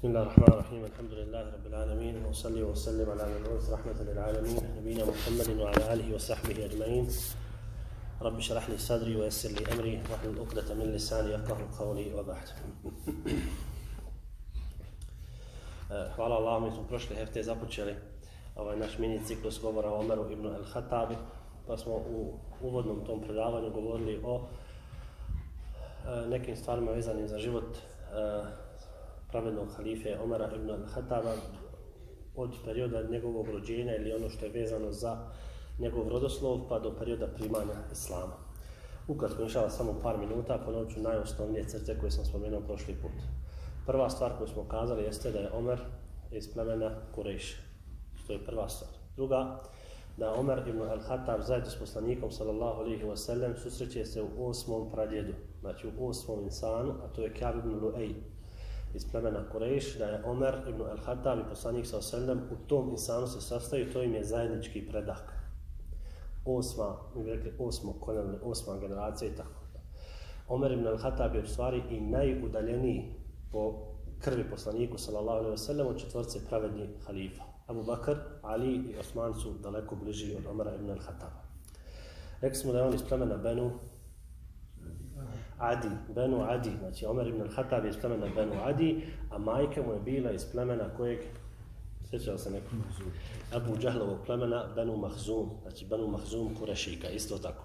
بسم الله الرحمن الرحيم الحمد لله رب العالمين وصلي وسلم على من أرث رحمة للعالمين نبينا محمد وعلى آله وصحبه أجمعين رب اشرح لي صدري ويسر لي أمري واحلل عقدة من لساني يفقهوا قولي وبعد Hvala Allah, mi smo prošle hefte započeli ovaj naš mini ciklus govora o Omeru ibn al-Hatabi, pa smo u uvodnom tom predavanju govorili o e, nekim stvarima vezanim za život e, pravednog halife Omara ibn al-Hataba od perioda njegovog rođenja ili ono što je vezano za njegov rodoslov pa do perioda primanja Islama. Ukratko, inšala samo par minuta, ponovit ću najosnovnije crte koje sam spomenuo prošli put. Prva stvar koju smo kazali jeste da je Omer iz plemena Kureš. To je prva stvar. Druga, da je Omer ibn al-Hatab zajedno s poslanikom sallallahu alaihi wa sallam susreće se u osmom pradjedu, znači u osmom insanu, a to je Kjab ibn Lu'ej iz plemena Kureš, da je Omer ibn al-Hatab i poslanik sallallahu oselem u tom insanu se sastaju, to im je zajednički predak. Osma, mi bi rekli osmo koljeno, osma generacija i tako. Omer ibn al-Hatab je u stvari i najudaljeniji po krvi poslaniku sallallahu alejhi ve sellem od četvrtce pravednih halifa. Abu Bakr, Ali i Osman su daleko bliži od Omara ibn al-Hataba. Rekli smo da je on iz plemena Benu Adi, Benu Adi, znači Omer ibn al-Khattab je iz plemena Benu Adi, a majka mu je bila iz plemena kojeg, sjećao se neko, Abu Džahlovog plemena Benu Mahzum, znači Benu Mahzum Kurešika, isto tako.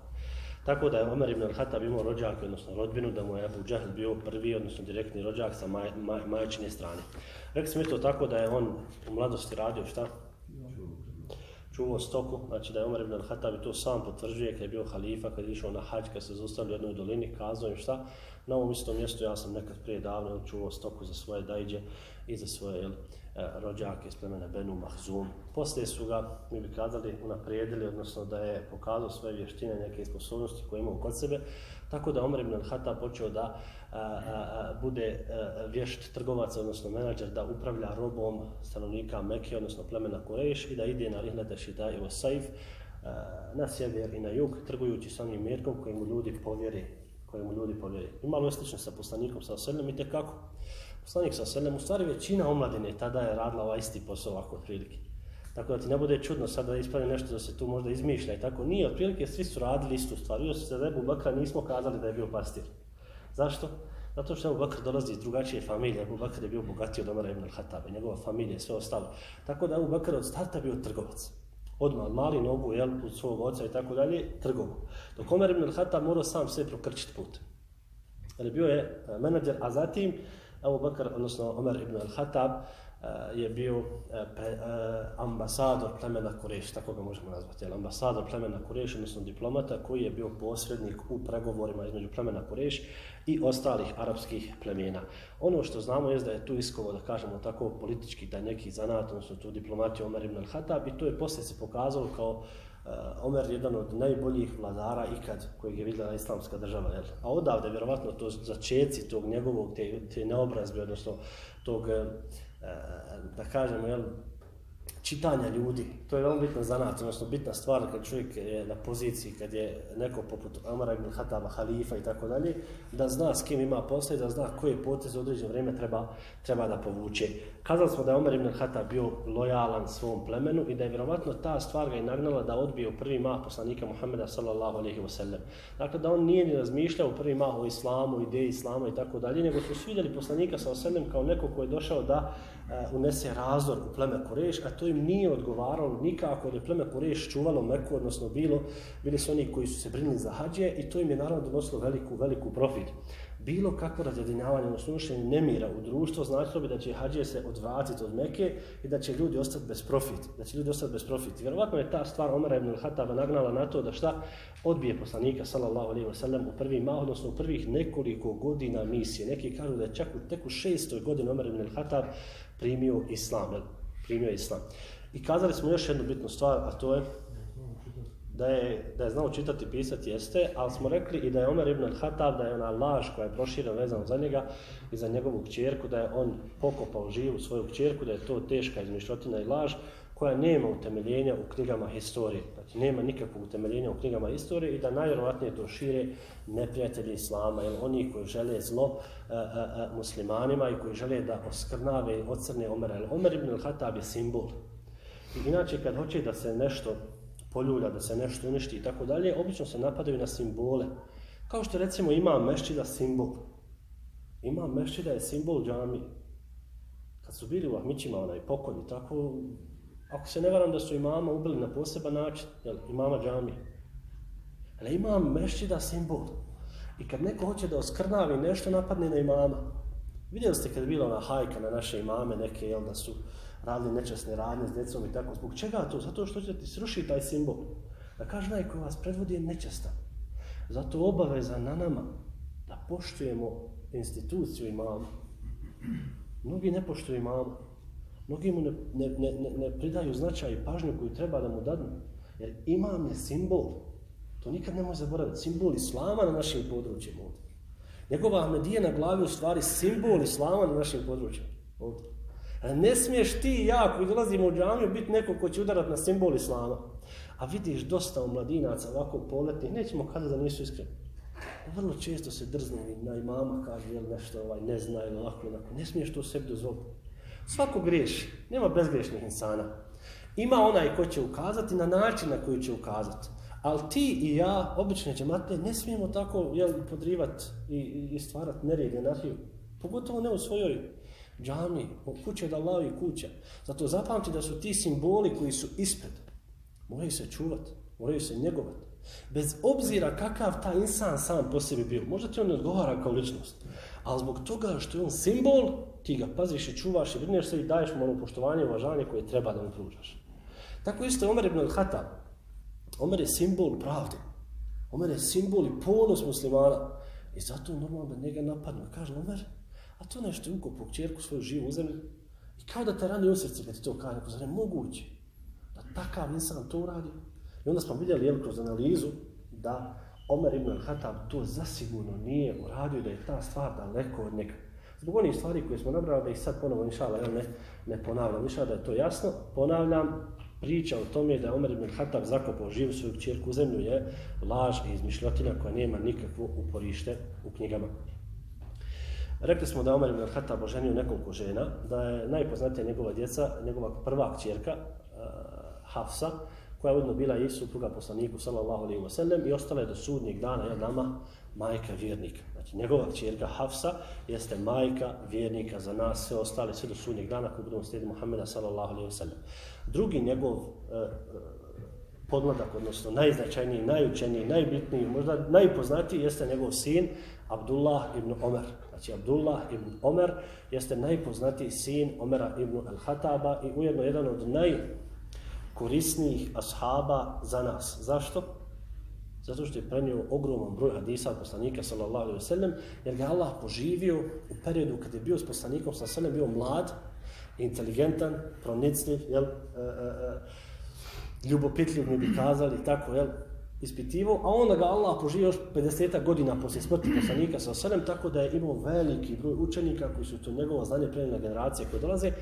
Tako da je Omer ibn al-Hatab imao rođake, odnosno rodbinu, da mu je Abu Džahl bio prvi, odnosno direktni rođak sa maj, maj, majčine strane. Rekli smo isto tako da je on u mladosti radio šta? Čuvao stoku, znači da je Omer ibn al-Hatab to sam potvrđuje kad je bio halifa, kad je išao na hađ, kad se zostavio u jednoj dolini, kazao im šta? Na ovom istom mjestu ja sam nekad prije davno čuvao stoku za svoje dajđe i za svoje jel, e, rođake iz plemena Benu Mahzum. Poslije su ga, mi bi kazali, unaprijedili, odnosno da je pokazao svoje vještine, neke sposobnosti koje imao kod sebe, tako da Omer ibn al-Hatab počeo da a, a, bude a, vješt trgovac, odnosno menadžer, da upravlja robom stanovnika Mekke, odnosno plemena Kureš i da ide na Rihnete Šita i Osaif na sjever i na jug, trgujući sa onim mjerkom kojim ljudi povjeri kojemu ljudi povjeri. Imalo je slično sa poslanikom, sa Oselem i tekako. Poslanik sa Selem, u stvari većina omladine tada je radila ovaj isti posao ovako otprilike. Tako da ti ne bude čudno sad da ispadne nešto da se tu možda izmišlja i tako. Nije, otprilike svi su radili istu stvar. Io se za Ebu Bakra nismo kazali da je bio pastir. Zašto? Zato što Abu Bakr dolazi iz drugačije familije. Abu Bakr je bio bogatiji od Omara ibn al-Hatabe, njegova familija i sve ostalo. Tako da Abu Bakr od starta bio trgovac. Odmah mali nogu, jel, od svog oca i tako dalje, trgovo. Dok Omar ibn al-Hatab morao sam sve prokrčiti put. Ali bio je e, menadžer, a zatim Abu Bakr, odnosno Omer ibn al-Hatab, Eh, je bio eh, pre, eh, ambasador plemena Kureš, tako ga možemo nazvati, jel, ambasador plemena Kureš, odnosno diplomata koji je bio posrednik u pregovorima između plemena Kureš i ostalih arapskih plemena. Ono što znamo je da je tu iskovo, da kažemo tako, politički da neki zanat, odnosno tu diplomatiju Omer ibn al-Hatab i to je poslije se pokazalo kao Omer jedan od najboljih vladara ikad kojeg je vidjela islamska država. Jel? A odavde, vjerovatno, to začeci tog njegovog, te, te neobrazbe, odnosno tog, uh, da kažemo, jel, čitanja ljudi. To je veoma bitna zanat, odnosno bitna stvar kad čovjek je na poziciji, kad je neko poput Amara ibn Hataba, halifa i tako dalje, da zna s kim ima posle i da zna koje poteze u određeno vrijeme treba, treba da povuče. Kazali smo da je Omar ibn Hatab bio lojalan svom plemenu i da je vjerovatno ta stvar ga i nagnala da odbije u prvi mah poslanika Muhammeda sallallahu alaihi wa sallam. Dakle, da on nije ni razmišljao u prvi mah o islamu, ideji islama i tako dalje, nego su svidjeli poslanika sallallahu alaihi wa sallam kao neko ko je došao da Eh, unese razor u pleme Kureš, a to im nije odgovaralo nikako da je pleme Kureš čuvalo Meku, odnosno bilo, bili su oni koji su se brinili za hađe i to im je naravno donosilo veliku, veliku profit bilo kakvo razjedinjavanje, odnosno unošenje nemira u društvo, značilo bi da će hađije se odvratiti od Meke i da će ljudi ostati bez profit. Da će ljudi ostati bez profit. Vjerovatno je ta stvar Omara ibn al-Hataba nagnala na to da šta odbije poslanika, sallallahu alaihi ve sellem u prvi mah, odnosno u prvih nekoliko godina misije. Neki kažu da je čak u teku šestoj godini Omar ibn al-Hatab primio islam. Primio islam. I kazali smo još jednu bitnu stvar, a to je da je, da je znao čitati i pisati jeste, ali smo rekli i da je Omer ibn al-Hatab, da je ona laž koja je proširena vezana za njega i za njegovu kćerku, da je on pokopao živu svoju kćerku, da je to teška izmišljotina i laž, koja nema utemeljenja u knjigama historije. Znači, nema nikakvog utemeljenja u knjigama historije i da najvjerovatnije to šire neprijatelji Islama, jer oni koji žele zlo a, a, a, muslimanima i koji žele da oskrnave i ocrne Omer. Omer ibn al-Hatab je simbol. I inače, kad hoće da se nešto poljulja, da se nešto uništi i tako dalje, obično se napadaju na simbole. Kao što recimo ima mešćida simbol. Ima mešćida je simbol džami. Kad su bili u Ahmićima, onaj pokojni, tako, ako se ne varam da su imama ubili na poseban način, jel, imama džami. Ali ima mešćida simbol. I kad neko hoće da oskrnavi nešto, napadne na imama. Vidjeli ste kad je bila ona hajka na naše imame, neke, jel, da su radili nečasne radnje s djecom i tako. Zbog čega to? Zato što će ti sruši taj simbol. Da kaže naj koji vas predvodi je nečastan. Zato obaveza na nama da poštujemo instituciju imama. Mnogi ne poštuju imama. Mnogi mu ne, ne, ne, ne pridaju značaj i pažnju koju treba da mu dadnu. Jer imam je simbol. To nikad ne može zaboraviti. Simbol islama na našim područjima ovdje. Njegova Ahmedija na glavi u stvari simbol islama na našim područjima ovdje. Ne smiješ ti i ja koji dolazimo u džamiju biti neko ko će udarati na simbol islama. A vidiš dosta u mladinaca ovako poletnih, nećemo kada da nisu iskreni. Vrlo često se drznu i na imama kaže jel nešto ovaj, ne zna ili ovako onako. Ne smiješ to sebi dozvoliti. Svako griješi, nema bezgrešnih insana. Ima onaj ko će ukazati na način na koji će ukazati. Ali ti i ja, obične džemate, ne smijemo tako jel, podrivati i, i stvarati nered, anarhiju. Pogotovo ne u svojoj džami, kuće od Allah i kuća. Zato zapamti da su ti simboli koji su ispred. Moraju se čuvati, moraju se njegovati. Bez obzira kakav ta insan sam po sebi bio. Možda ti on ne odgovara kao ličnost. Ali zbog toga što je on simbol, ti ga paziš i čuvaš i brineš se i daješ mu ono poštovanje i uvažanje koje treba da mu pružaš. Tako isto je Omer ibn al-Hatab. Omer je simbol pravde. Omer je simbol i ponos muslimana. I zato normalno da njega napadnu. Kaže, Omer, A to nešto je ukopao čerku svoju živu u zemlju. I kao da te rani u srce kad ti to kaže, neko je moguće da takav insan to uradi. I onda smo vidjeli jel, kroz analizu da Omer ibn al-Hatab to zasigurno nije uradio da je ta stvar daleko od njega. Zbog onih stvari koje smo nabrali, da ih sad ponovo inšala, ne, ne ponavljam, inšala da je to jasno, ponavljam, priča o tome da je Omer ibn Khattab zakopao živu svoju čerku u zemlju je laž i izmišljotina koja nema nikakvo uporište u knjigama. Rekli smo da Omer ibn Khattab oženio nekoliko žena, da je najpoznatija njegova djeca, njegova prva kćerka, uh, Hafsa, koja je ujedno bila i supruga poslaniku, sallallahu alaihi wa sallam, i ostala je do sudnjeg dana, je nama, majka vjernika. Znači, njegova čerka Hafsa jeste majka vjernika za nas, sve ostale, sve do sudnjeg dana, kako budemo slijedi Muhammeda, sallallahu alaihi wasallam. Drugi njegov e, e, podmladak, odnosno najznačajniji, najučeniji, najbitniji, možda najpoznatiji jeste njegov sin, Abdullah ibn Omer. Znači, Abdullah ibn Omer jeste najpoznatiji sin Omera ibn al-Hataba i ujedno jedan od najkorisnijih ashaba za nas. Zašto? Zato što je prenio ogroman broj hadisa od poslanika sallallahu alaihi sellem, jer ga Allah poživio u periodu kad je bio s poslanikom sallallahu alaihi bio mlad, inteligentan, pronicljiv, jel, e, e, e, ljubopitljiv mi bi kazali, tako, jel, ispitivo, a onda ga Allah poživio još 50 godina poslije smrti poslanika sa osadem, tako da je imao veliki broj učenika koji su to njegovo znanje prenijeli na generacije koje dolaze,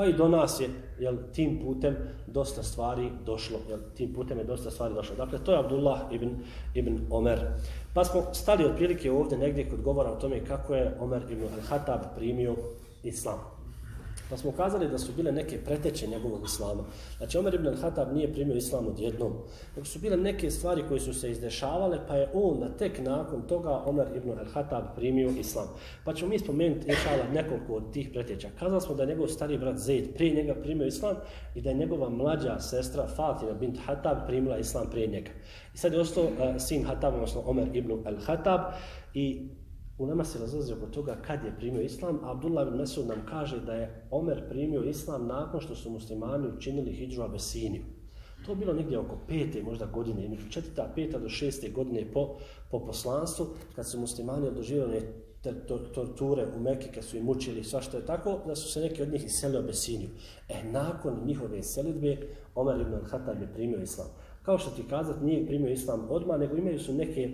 pa i do nas je jel, tim putem dosta stvari došlo, jel, tim putem je dosta stvari došlo. Dakle, to je Abdullah ibn, ibn Omer. Pa smo stali otprilike ovdje negdje kod govora o tome kako je Omer ibn al-Hatab primio islam. Pa smo kazali da su bile neke preteče njegovog islama. Znači, Omer ibn al-Hatab nije primio islam odjednom. Nego su bile neke stvari koje su se izdešavale, pa je on da tek nakon toga Omer ibn al-Hatab primio islam. Pa ćemo mi spomenuti inšala nekoliko od tih preteča. Kazali smo da je njegov stari brat Zaid prije njega primio islam i da je njegova mlađa sestra Fatima bint Hatab primila islam prije njega. I sad je ostao uh, sin Hatab, odnosno Omer ibn al-Hatab i U nama se razlazi oko toga kad je primio islam. Abdullah ibn Mesud nam kaže da je Omer primio islam nakon što su muslimani učinili hijđu Abesiniju. To je bilo negdje oko pete možda godine, među četvrta, peta do šeste godine po, po poslanstvu, kad su muslimani odoživali torture u Mekke, kad su im mučili sva što je tako, da su se neki od njih iseli Abesiniju. E, nakon njihove selitbe, Omer ibn al-Khattab je primio islam. Kao što ti kazat, nije primio islam odmah, nego imaju su neke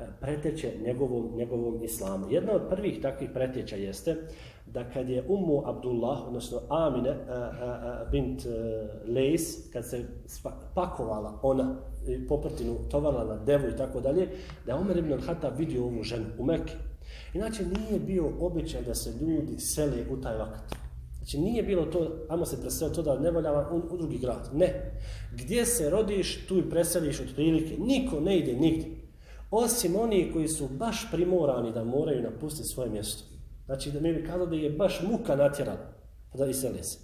E, preteće njegovom, njegovom islamu. Jedna od prvih takvih preteča jeste da kad je Ummu Abdullah, odnosno Amine a, a, a, bint e, a, Lejs, kad se pakovala ona poprtinu, tovarla na devu i tako dalje, da je Omer ibn al-Hatab vidio ovu ženu u Mekke. Inače, nije bio običaj da se ljudi sele u taj vakat. Znači, nije bilo to, ajmo se preseliti to da ne voljava u, u drugi grad. Ne. Gdje se rodiš, tu i preseliš od prilike. Niko ne ide nigdje. Osim oni koji su baš primorani da moraju napustiti svoje mjesto. Znači, da mi bi kazao da je baš muka natjerala da iseli se.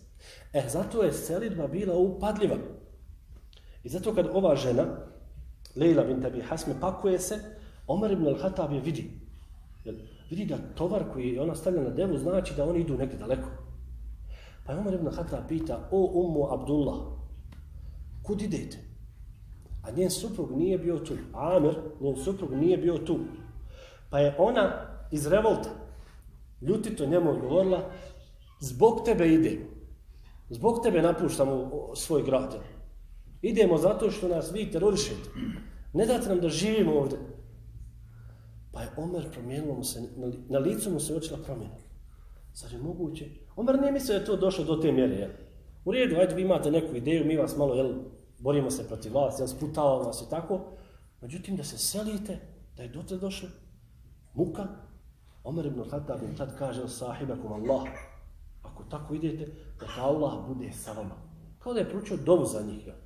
E, zato je selidba bila upadljiva. I zato kad ova žena, Leila bin Tabi Hasme, pakuje se, Omar ibn al-Hatab je vidi. Vidi da tovar koji je ona stavlja na devu znači da oni idu negdje daleko. Pa je Omar ibn al-Hatab pita, o umu Abdullah, kud idete? A njen suprug nije bio tu. Amir, njen suprug nije bio tu. Pa je ona iz revolta, ljutito njemu odgovorila, zbog tebe ide. Zbog tebe napuštamo svoj grad. Idemo zato što nas vi terorišete. Ne date nam da živimo ovdje. Pa je Omer promijenilo mu se, na licu mu se očila promjena. Zar je moguće? Omer nije mislio da je to došlo do te mjere. Jel? U redu, ajde vi imate neku ideju, mi vas malo, jel, borimo se protiv vas, jel, sputavamo vas i tako. Međutim, da se selite, da je dotle došlo, muka, Omer ibn Khattab im tad kaže sahibakum Allah, ako tako idete, da Allah bude sa vama. Kao da je pručio dovu za njih. Jel?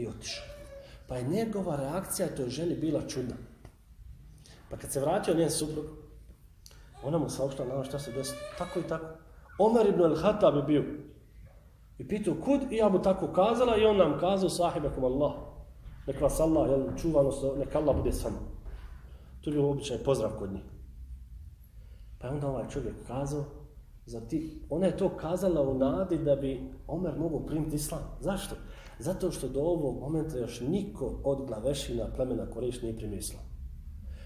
i otišao. Pa je njegova reakcija toj ženi bila čudna. Pa kad se vratio njen suprug, ona mu saopštila na ono šta se desi. Tako i tako. Omer ibn al-Hatab je bio. I pitao kud i ja mu tako kazala i on nam kazao sahibakum Allah. Nek vas Allah, jel, čuvano se, nek Allah bude sam. To je bio običaj pozdrav kod njih. Pa je onda ovaj čovjek kazao, za ti, ona je to kazala u nadi da bi Omer mogu primiti islam. Zašto? Zato što do ovog momenta još niko od glavešina plemena Koreš nije primio islam.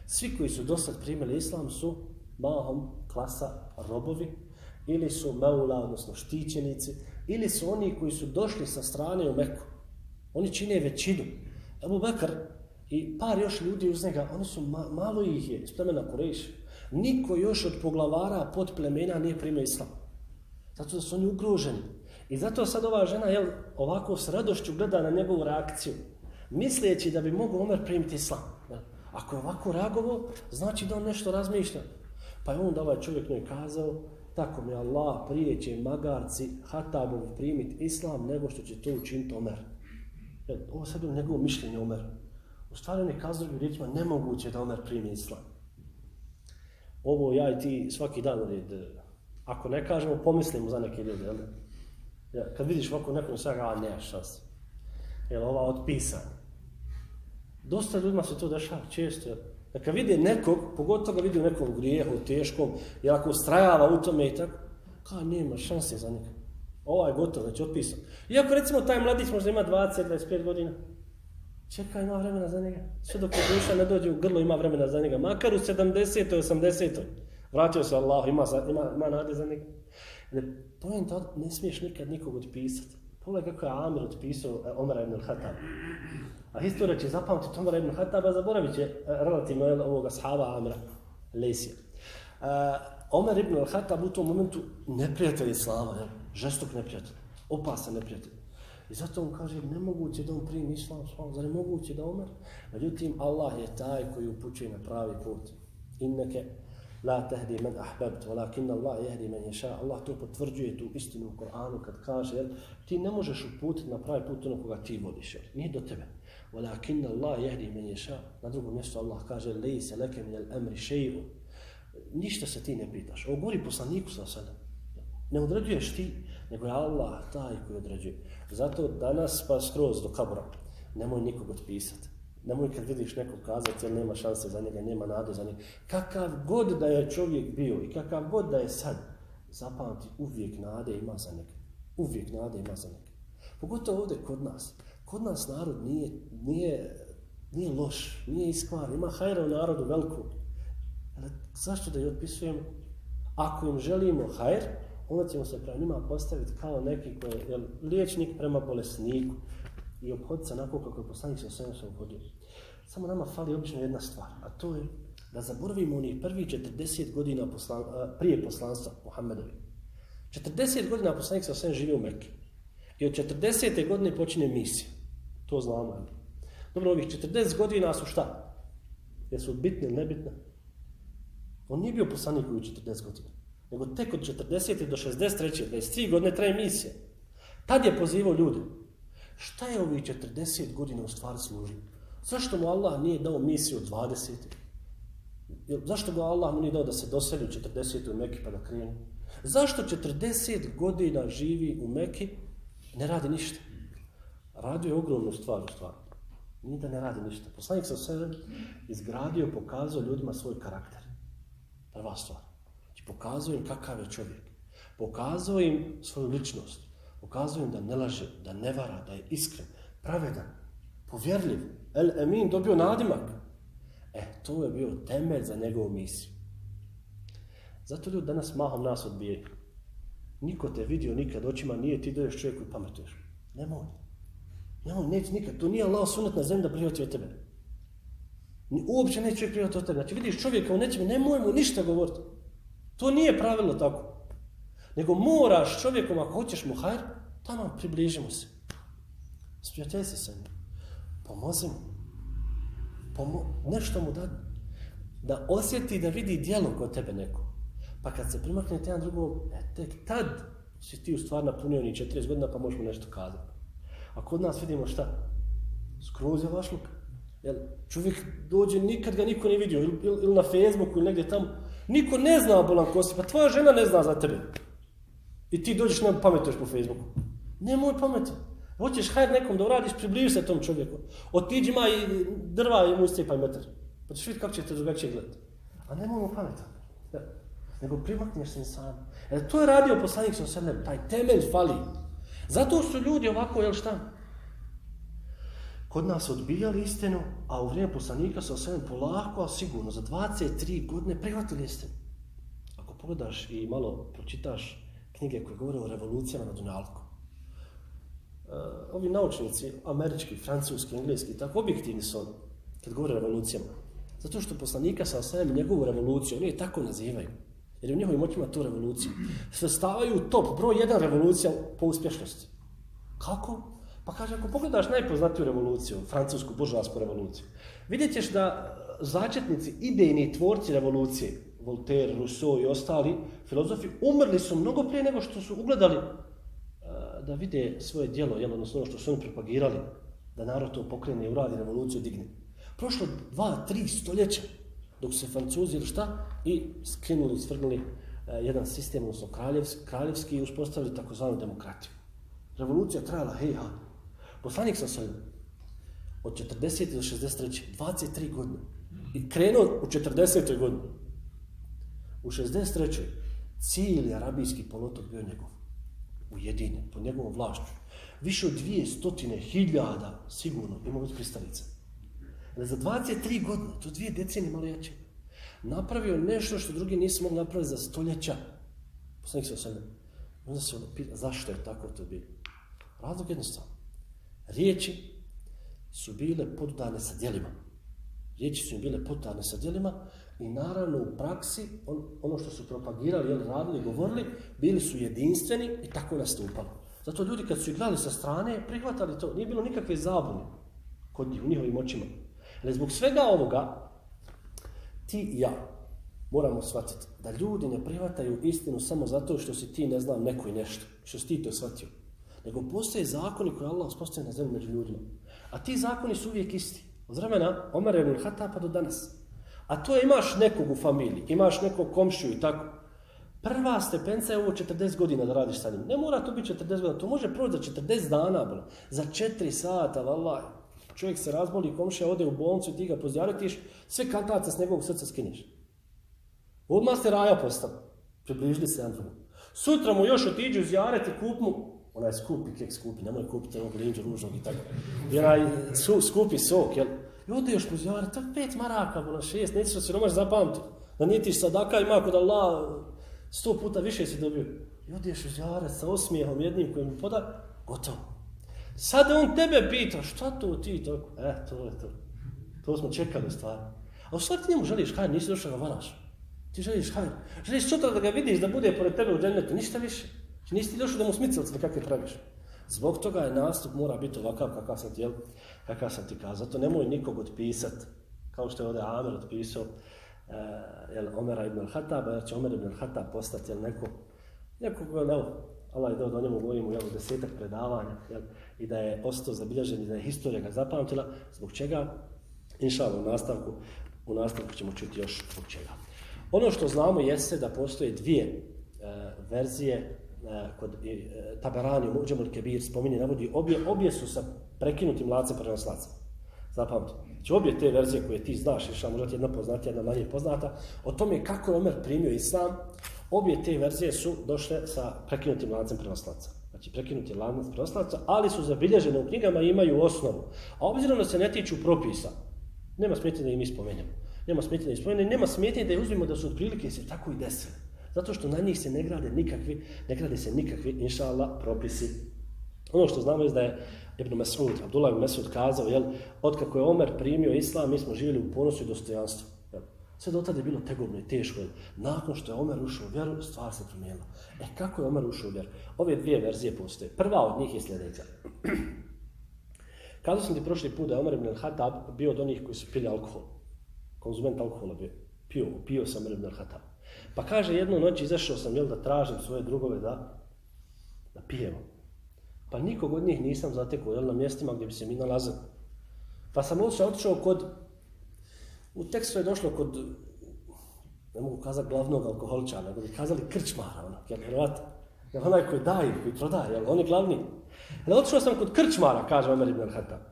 Svi koji su do sad primili islam su mahom klasa robovi ili su meula, odnosno štićenici, ili su oni koji su došli sa strane u Meku. Oni čine većinu. Ebu Bekr i par još ljudi uz njega, oni su ma malo ih je iz plemena Koreš. Niko još od poglavara pod plemena nije primio islam. Zato da su oni ugroženi. I zato sad ova žena jel, ovako s radošću gleda na njegovu reakciju, misleći da bi mogu Omer primiti islam. Ako je ovako reagovao, znači da on nešto razmišlja. Pa je onda ovaj čovjek njoj kazao, tako mi Allah prije će magarci Hatabov primiti islam nego što će to učiniti Omer. Ovo sad je njegovo mišljenje Omer. U stvari on je kazao bi riječima nemoguće da Omer primi islam. Ovo ja i ti svaki dan red, ako ne kažemo, pomislimo za neke ljude. Jel? Ja, kad vidiš ovako nekom sve, a nema šans. Jel, ova otpisanja. Dosta ljudima se to dešava često. Da kad vidi nekog, pogotovo ga vidi u nekom grijehu, teškom, jer ako ustrajava u tome i tako, kao nema šanse za njega. Ovaj gotov, već otpisan. Iako recimo taj mladić možda ima 20-25 godina, čeka ima vremena za njega. Sve dok je duša ne dođe u grlo ima vremena za njega. Makar u 70. 80. Vratio se Allah, ima, ima, ima nade za njega. Ne, pojenta, ne smiješ nikad nikog otpisati. Pogledaj kako je Amir otpisao e, Omara ibn al-Hatab. A historija će zapamtiti Omara ibn al-Hataba, zaboravit će e, relativno ovoga sahaba Amira, Lesija. Uh, Omer ibn al-Hatab u tom momentu neprijatelj Islama, jel? žestok neprijatelj, opasan neprijatelj. I zato on kaže, nemoguće da on primi Islam, zar je moguće da Omer? Međutim, Allah je taj koji upućuje na pravi put. Inneke La tehdi men ahbebt, walakin Allah jehdi men ješa. Allah to potvrđuje tu istinu u Koranu kad kaže, jel, ti ne možeš uputiti na pravi put ono koga ti voliš, jel, nije do tebe. Walakin Allah jehdi men ješa. Na drugom mjestu Allah kaže, lej se leke min al emri šeju. Ništa se ti ne pitaš. Ovo govori poslaniku sa sada. Ne određuješ ti, nego je Allah taj koji određuje. Zato danas pa skroz do kabura, nemoj nikog otpisati. Nemoj kad vidiš nekog kazati, jer nema šanse za njega, nema nade za njega. Kakav god da je čovjek bio i kakav god da je sad, zapamti, uvijek nade ima za njega. Uvijek nade ima za njega. Pogotovo ovdje kod nas. Kod nas narod nije, nije, nije loš, nije iskvar, ima hajra u narodu veliku. Ali zašto da je otpisujemo? Ako im želimo hajr, onda ćemo se prema njima postaviti kao neki koji je liječnik prema bolesniku i obhoditi se onako kako je poslanik sa svema se obhodio. Samo nama fali obično jedna stvar, a to je da zaboravimo onih prvi 40 godina poslan, prije poslanstva Muhammedovi. 40 godina poslanik sa sve živi u Mekke. I od 40. godine počine misija. To znamo. Dobro, ovih 40 godina su šta? Jesu bitne ili nebitne? On nije bio poslanik u 40 godina. Nego tek od 40. do 63. 23 godine traje misija. Tad je pozivao ljude. Šta je ovih 40 godina u stvari služio? Zašto mu Allah nije dao misiju od 20. Zašto ga Allah mu nije dao da se doseli u 40. u Mekki pa da krenu? Zašto 40 godina živi u Mekki ne radi ništa? Radio je ogromnu stvar u stvari. Nije da ne radi ništa. Poslanik sa sebe izgradio, pokazao ljudima svoj karakter. Prva stvar. Znači, pokazao im kakav je čovjek. Pokazao im svoju ličnost. Pokazujem da ne laže, da ne vara, da je iskren, pravedan, povjerljiv. El Emin dobio nadimak. E, to je bio temelj za njegovu misiju. Zato ljudi danas mahom nas odbijaju. Niko te vidio nikad očima, nije ti doješ čovjek koji pametuješ. Nemoj. Nemoj, neće nikad. To nije Allah sunet na zemlji da prihvati od tebe. Uopće neće čovjek prihvati od tebe. Znači vidiš čovjeka u nečemu, nemoj mu ništa govoriti. To nije pravilno tako. Nego moraš čovjekom, ako hoćeš mu hajr, tamo približimo se. Sprijatelj se sa njim. Pomozi mu. Pomo nešto mu da, da osjeti da vidi dijelo kod tebe neko. Pa kad se primakne jedan drugom, e, tek tad si ti u stvar napunio ni 40 godina pa možemo nešto kazati. A kod nas vidimo šta? Skroz je vašluk. Jel, čovjek dođe, nikad ga niko ne vidio, ili, ili, na Facebooku ili negdje tamo. Niko ne zna bolan kosti, pa tvoja žena ne zna za tebe. I ti dođeš nam pametuješ po Facebooku. Nemoj pamet. Hoćeš hajde nekom da uradiš, približi se tom čovjeku. Otiđi ma i drva i mu iscijepaj metar. Pa ćeš vidjeti kako će te drugačije gledati. A nemoj mu pametati. Ja. Nego primakneš se sam. E, to je radio poslanik sa sredem. Taj temelj fali. Zato su ljudi ovako, jel šta? Kod nas odbijali istinu, a u vrijeme poslanika sa sredem polako, a sigurno, za 23 godine prihvatili istinu. Ako pogledaš i malo pročitaš knjige koje govore o revolucijama na Dunjalku, uh, ovi naučnici, američki, francuski, engleski, tako objektivni su oni, kad govore o revolucijama. Zato što poslanika sa osvijem njegovu revoluciju, oni je tako nazivaju. Jer u njihovim očima tu revoluciju. Svrstavaju top, broj jedan revolucija po uspješnosti. Kako? Pa kaže, ako pogledaš najpoznatiju revoluciju, francusku buržoasku revoluciju, vidjet ćeš da začetnici, idejni tvorci revolucije, Voltaire, Rousseau i ostali filozofi, umrli su mnogo prije nego što su ugledali eh, da vide svoje dijelo, jel, odnosno ono što su oni propagirali, da narod to pokrene i uradi revoluciju, digne. Prošlo dva, tri stoljeća, dok se francuzi ili šta, i skinuli, svrgnuli eh, jedan sistem, odnosno kraljevski, kraljevski i uspostavili takozvanu demokratiju. Revolucija trajala, hej, ha. Poslanik sam sve, od 40. do 63. 23 godine. I krenuo u 40. godini. U 63. cijeli arabijski polotok bio njegov ujedinjen pod njegovom vlašću. Više od dvije stotine hiljada sigurno ima od pristalica. Ali za 23 godine, to dvije decenije malo jače, napravio nešto što drugi nisu mogli napraviti za stoljeća. Poslanik se osvrme. Onda se ono pita, zašto je tako to bilo? Razlog jednostavno. Riječi su bile podudane sa djelima. Riječi su im bile podudane sa djelima I naravno u praksi, on, ono što su propagirali, jel, radili, govorili, bili su jedinstveni i tako nastupali. Zato ljudi kad su igrali sa strane, prihvatali to. Nije bilo nikakve zabune kod njih, u njihovim očima. Ali zbog svega ovoga, ti i ja moramo shvatiti da ljudi ne prihvataju istinu samo zato što si ti, ne znam, neko i nešto. Što si ti to shvatio. Nego postoje zakoni koje Allah uspostavio na zemlji među ljudima. A ti zakoni su uvijek isti. Od vremena Omer ibn Hatapa do danas. A to imaš nekog u familiji, imaš nekog komšiju i tako. Prva stepenca je ovo 40 godina da radiš sa njim. Ne mora to biti 40 godina, to može proći za 40 dana, bro. za 4 sata, vallaj. Čovjek se razboli, komšija ode u bolnicu i ti ga pozdjaritiš, sve kantace s njegovog srca skinješ. Odmah se raja postali. Približili se jedan Sutra mu još otiđu zjareti, kup mu, onaj skupi kek skupi, nemoj kupiti onog linđa ružnog i tako. I onaj su, skupi sok, jel? I onda još mu zjara, to je pet maraka, ona šest, neće što se romaš zapamti. Da nije ti sadaka ima kod Allah, sto puta više si dobio. I onda još zjara sa osmijehom jednim kojim mu poda, gotovo. Sad on tebe pita, šta to ti tako? E, to je to. To smo čekali stvar. A u stvari ti njemu želiš hajr, nisi došao ga varaš. Ti želiš hajr. Želiš sutra da ga vidiš da bude pored tebe u džennetu, ništa više. Znači nisi ti došao da mu smicalce da kakve praviš. Zbog toga je nastup mora biti ovakav kakav sam ti, jel, kakav sam ti kazao. Zato nemoj nikog otpisat, kao što je ovdje Amer otpisao, uh, jel, Omera ibn al-Hataba, jer će Omer ibn al-Hatab postati jel, neko, neko, evo, Allah je dao da o njemu govorimo jel, desetak predavanja jel, i da je ostao zabilježen i da je historija ga zapamtila, zbog čega, inša u nastavku, u nastavku ćemo čuti još zbog čega. Ono što znamo jeste da postoje dvije e, verzije Eh, kod eh, Taberani u Muđemul Kebir, spominje, navodi, obje, obje su sa prekinutim lacem prenoslaca. Zapamti. Znači obje te verzije koje ti znaš, išla možda jedna poznata, jedna manje poznata, o tome kako je Omer primio islam, obje te verzije su došle sa prekinutim lancem prenoslaca. Znači prekinuti lanac prenoslaca, ali su zabilježene u knjigama i imaju osnovu. A obzirom da se ne tiču propisa, nema smetnje da im ispomenjamo. Nema smetnje da ispomenjamo, nema smetnje da je uzmimo da su otprilike se tako i desile. Zato što na njih se ne grade nikakvi, ne grade se nikakvi, inša Allah, propisi. Ono što znamo je da je Ibn Mas'ud, Abdullah ibn Mas'ud kazao, jel, otkako je Omer primio islam, mi smo živjeli u ponosu i dostojanstvu. Jel. Sve do tada je bilo tegobno i teško. Jel. Nakon što je Omer ušao u vjeru, stvar se promijenila. E, kako je Omer ušao u vjeru? Ove dvije verzije postoje. Prva od njih je sljedeća. Kazao sam ti prošli put da je Omer ibn al-Hatab bio od onih koji su pili alkohol. Konzument alkohola bio. Pio, pio sam Omer ibn al-Hatab. Pa kaže, jednu noć izašao sam, jel, da tražim svoje drugove da, da pijemo. Pa nikog od njih nisam zatekao jel, na mjestima gdje bi se mi nalazili. Pa sam se otišao kod, u tekstu je došlo kod, ne mogu kazati glavnog alkoholičara, nego bi kazali krčmara, ono, jel, vjerovatno, Jel, onaj koji daje, koji prodaje, jel, on je glavni. Jel, otišao sam kod krčmara, kaže Omer ibn al-Hatab.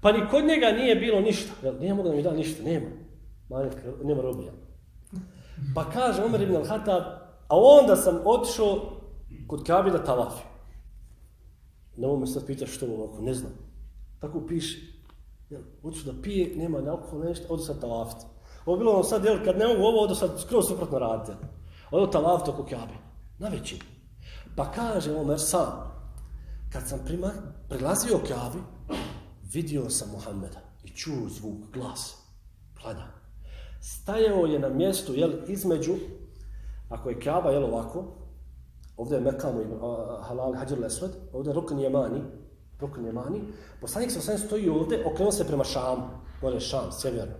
Pa ni kod njega nije bilo ništa, jel, nije mogu da mi da ništa, nema. Manjak, nema robija. Pa kaže Omer ibn al-Hatab, a onda sam otišao kod Kabe da talafim. Ne ovo me sad pitaš što ovako, ne znam. Tako piše. Jel, hoću da pije, nema ni alkohol, nešto, odu sad talafit. Ovo bilo ono sad, jel, kad ne mogu ovo, odu sad skroz suprotno raditi. Odu talafit oko kjabe. Na većinu. Pa kaže Omer sam, kad sam prima, prilazio kjabi, vidio sam Muhammeda i čuo zvuk, glas, klanja. Stajao je na mjestu, jel, između, ako je Kaaba jel, ovako, Ovdje je Mekamu i Halal Hađar Lesved, ovdje je Rukn Jemani, Rukn Jemani. Poslanik se osvijem stoji ovdje, okrenuo se prema Šamu, gore Šam, sjeverno.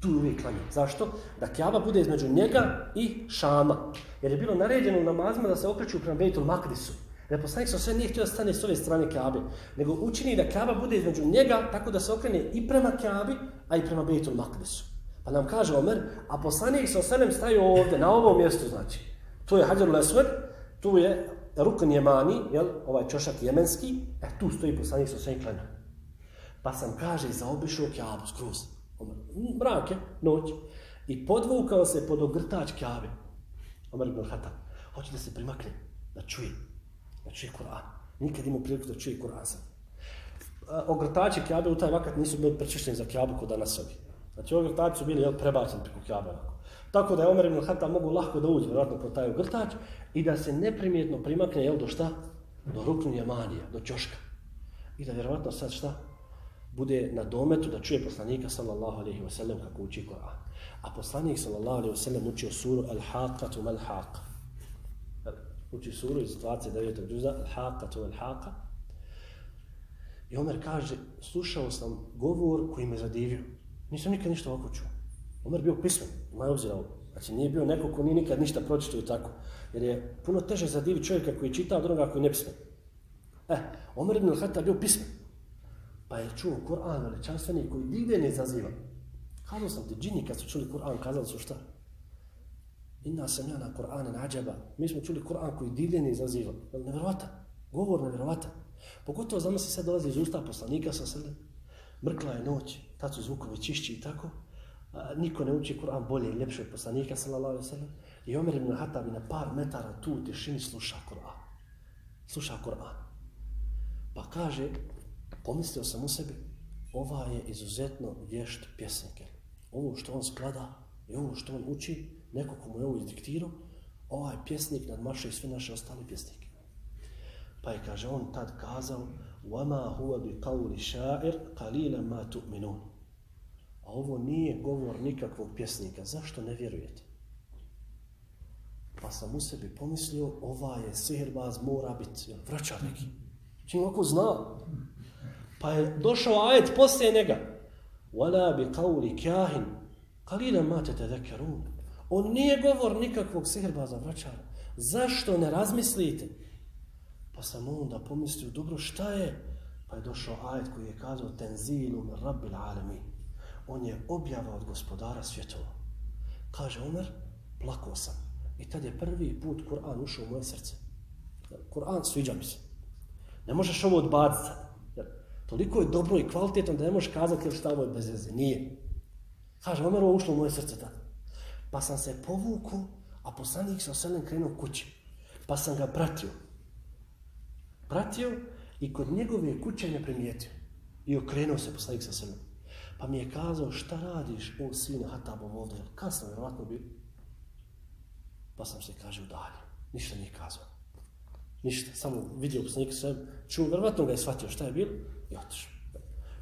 Tu je uvijek klanje. Zašto? Da Kaaba bude između njega i Šama. Jer je bilo naređeno u namazima da se okreću prema Bejtul Makdisu. Jer poslanik se osvijem nije htio da stane s ove strane Kaabe, nego učini da Kaaba bude između njega tako da se okrene i prema Kaabi, a i prema Bejtul Makdisu. Pa nam kaže Omer, a poslanik sa osvijem staju ovdje, na ovom mjestu znači. To je Hađar Esved, tu je rukn jemani, jel, ovaj čošak jemenski, e tu stoji poslanik sa sve klanja. Pa sam, kaže, zaobišao kjabu skroz. Mrak je, noć. I podvukao se pod ogrtač kjabe. Omer ibn Hatab. Hoće da se primakne, da čuje. Da čuje Kur'an. Nikad imao priliku da čuje Kur'an sam. E, ogrtači kjabe u taj vakat nisu bili prečišteni za kjabu kod danas ovi. Znači, ogrtači su bili, jel, prebačeni preko kjabe. Tako da je Omer ibn Hatta mogu lahko da uđe, vjerojatno, pro taj ogrtač i da se neprimjetno primakne, jel, do šta? Do ruknu jamanija, do ćoška. I da vjerovatno sad šta? Bude na dometu da čuje poslanika sallallahu alaihi ve sellem kako uči Koran. A poslanik sallallahu alaihi ve sellem učio suru Al-Haqqatu Mal-Haqa. Uči suru iz 29. džuza Al-Haqqatu mal-Haqq. I Omer kaže, slušao sam govor koji me zadivio. Nisam nikad ništa ovako čuo. Omer bio pismen, ima obzira ovo. Znači nije bio neko ko nije nikad ništa pročitao tako. Jer je puno teže za divi čovjeka koji čita od onoga koji ne nepismen. E, Omer ibn al-Hatta bio pismen. Pa je čuo Kur'an veličanstveni koji divlje ne zaziva. Kazao sam ti, džini kad su čuli Kur'an, kazali su šta? Inna sam ja na Kur'ane nađaba. Mi smo čuli Kur'an koji divlje ne izaziva. Nevjerovata. Govor nevjerovata. Pogotovo za se sad dolazi iz usta poslanika sa srde. Mrkla je noć, tad su zvukovi čišći i tako niko ne uči Kur'an bolje i ljepše od poslanika, sallallahu alaihi sallam. I Omer ibn Hatab na par metara tu u tišini sluša Kur'an. Sluša Kur'an. Pa kaže, pomislio sam u sebi, ova je izuzetno vješt pjesnike. Ovo što on sklada i ovo što on uči, neko ko mu je ovo izdiktirao, ovaj pjesnik nadmaša i sve naše ostale pjesnike. Pa je, kaže, on tad kazao, وَمَا هُوَ بِقَوْلِ شَاعِرْ قَلِيلًا مَا تُؤْمِنُونَ a ovo nije govor nikakvog pjesnika, zašto ne vjerujete? Pa sam u sebi pomislio, ova je sihirbaz, mora biti vraćar neki. Čim ako zna. Pa je došao ajet poslije njega. Wala bi qawli kahin qalilan ma tatadhakkarun. On nije govor nikakvog sihirbaza vraćara. Zašto ne razmislite? Pa sam onda pomislio, dobro, šta je? Pa je došao ajet koji je kazao tenzilu min rabbil alamin. On je objava od gospodara svjetova. Kaže Omer, plakao sam. I tad je prvi put Kur'an ušao u moje srce. Kur'an sviđa mi se. Ne možeš ovo odbaciti sad. Jer toliko je dobro i kvalitetno da ne možeš kazati šta ovo je bez veze. Nije. Kaže, Omer, ovo ušlo u moje srce tad. Pa sam se povuku, a poslanik se oselem krenuo kući. Pa sam ga pratio. Pratio i kod njegove kuće ne primijetio. I okrenuo se poslanik sa srnom. Pa mi je kazao, šta radiš, o sine Hatabov ovdje? Kasno, vjerovatno bi. Pa sam se, kaže, udalje. Ništa nije kazao. Ništa, samo vidio poslanik sve, čuo, vjerovatno ga je shvatio šta je bilo i otišao.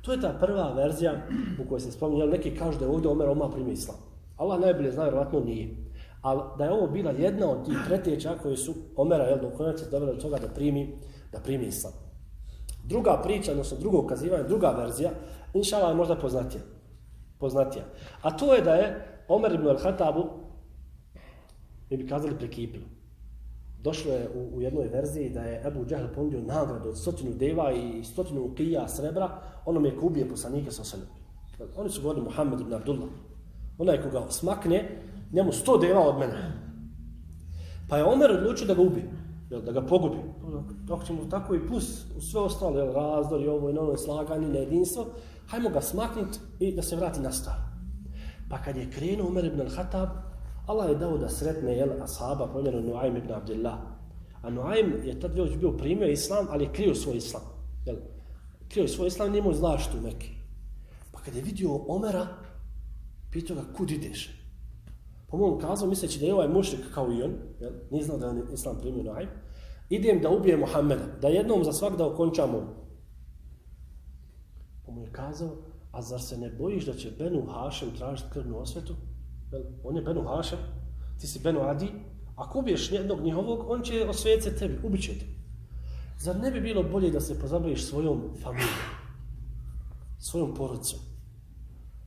To je ta prva verzija u kojoj se spominje, neki kažu da je ovdje Omer Oma primio islam. Allah najbolje zna, vjerovatno nije. Ali da je ovo bila jedna od tih preteča koje su Omera, jel, do konaca dovele do toga da primi, da primi islam. Druga priča, odnosno drugo ukazivanje, druga verzija, inšala je možda poznatija. poznatija. A to je da je Omer ibn al-Hatabu, mi bi kazali prekipilo. Došlo je u, u jednoj verziji da je Ebu Džehl ponudio nagradu od stotinu deva i stotinu ukija srebra, onom je kubije poslanike sa osanem. Oni su govorili Muhammed ibn Abdullah. Onaj koga smakne, njemu sto deva od mene. Pa je Omer odlučio da ga ubi, jel, da ga pogubi. Dok ćemo tako i plus u sve ostalo, jel, razdor i ovo i ono slaganje na jedinstvo, hajmo ga smaknuti i da se vrati na staro. Pa kad je krenuo Umar ibn al-Hatab, Allah je dao da sretne jel, ashaba po imenu Nuaym ibn Abdillah. A Nuaym je tad već bio primio islam, ali je krio svoj islam. Jel, krio svoj islam, nije imao zaštu u Mekke. Pa kad je vidio Omera, pitao ga, kud ideš? Po mom kazao, misleći da je ovaj mušrik kao i on, jel, nije znao da je islam primio Nuaym, idem da ubijem Muhammeda, da jednom za svak da okončamo. Kazao, a zar se ne bojiš da će Benu Hašem tražiti krvnu osvetu? On je Benu Hašem, ti si Benu Adi, ako ubiješ jednog njihovog, on će osvijece tebi, ubit će te. Zar ne bi bilo bolje da se pozabaviš svojom familijom, svojom porodicom?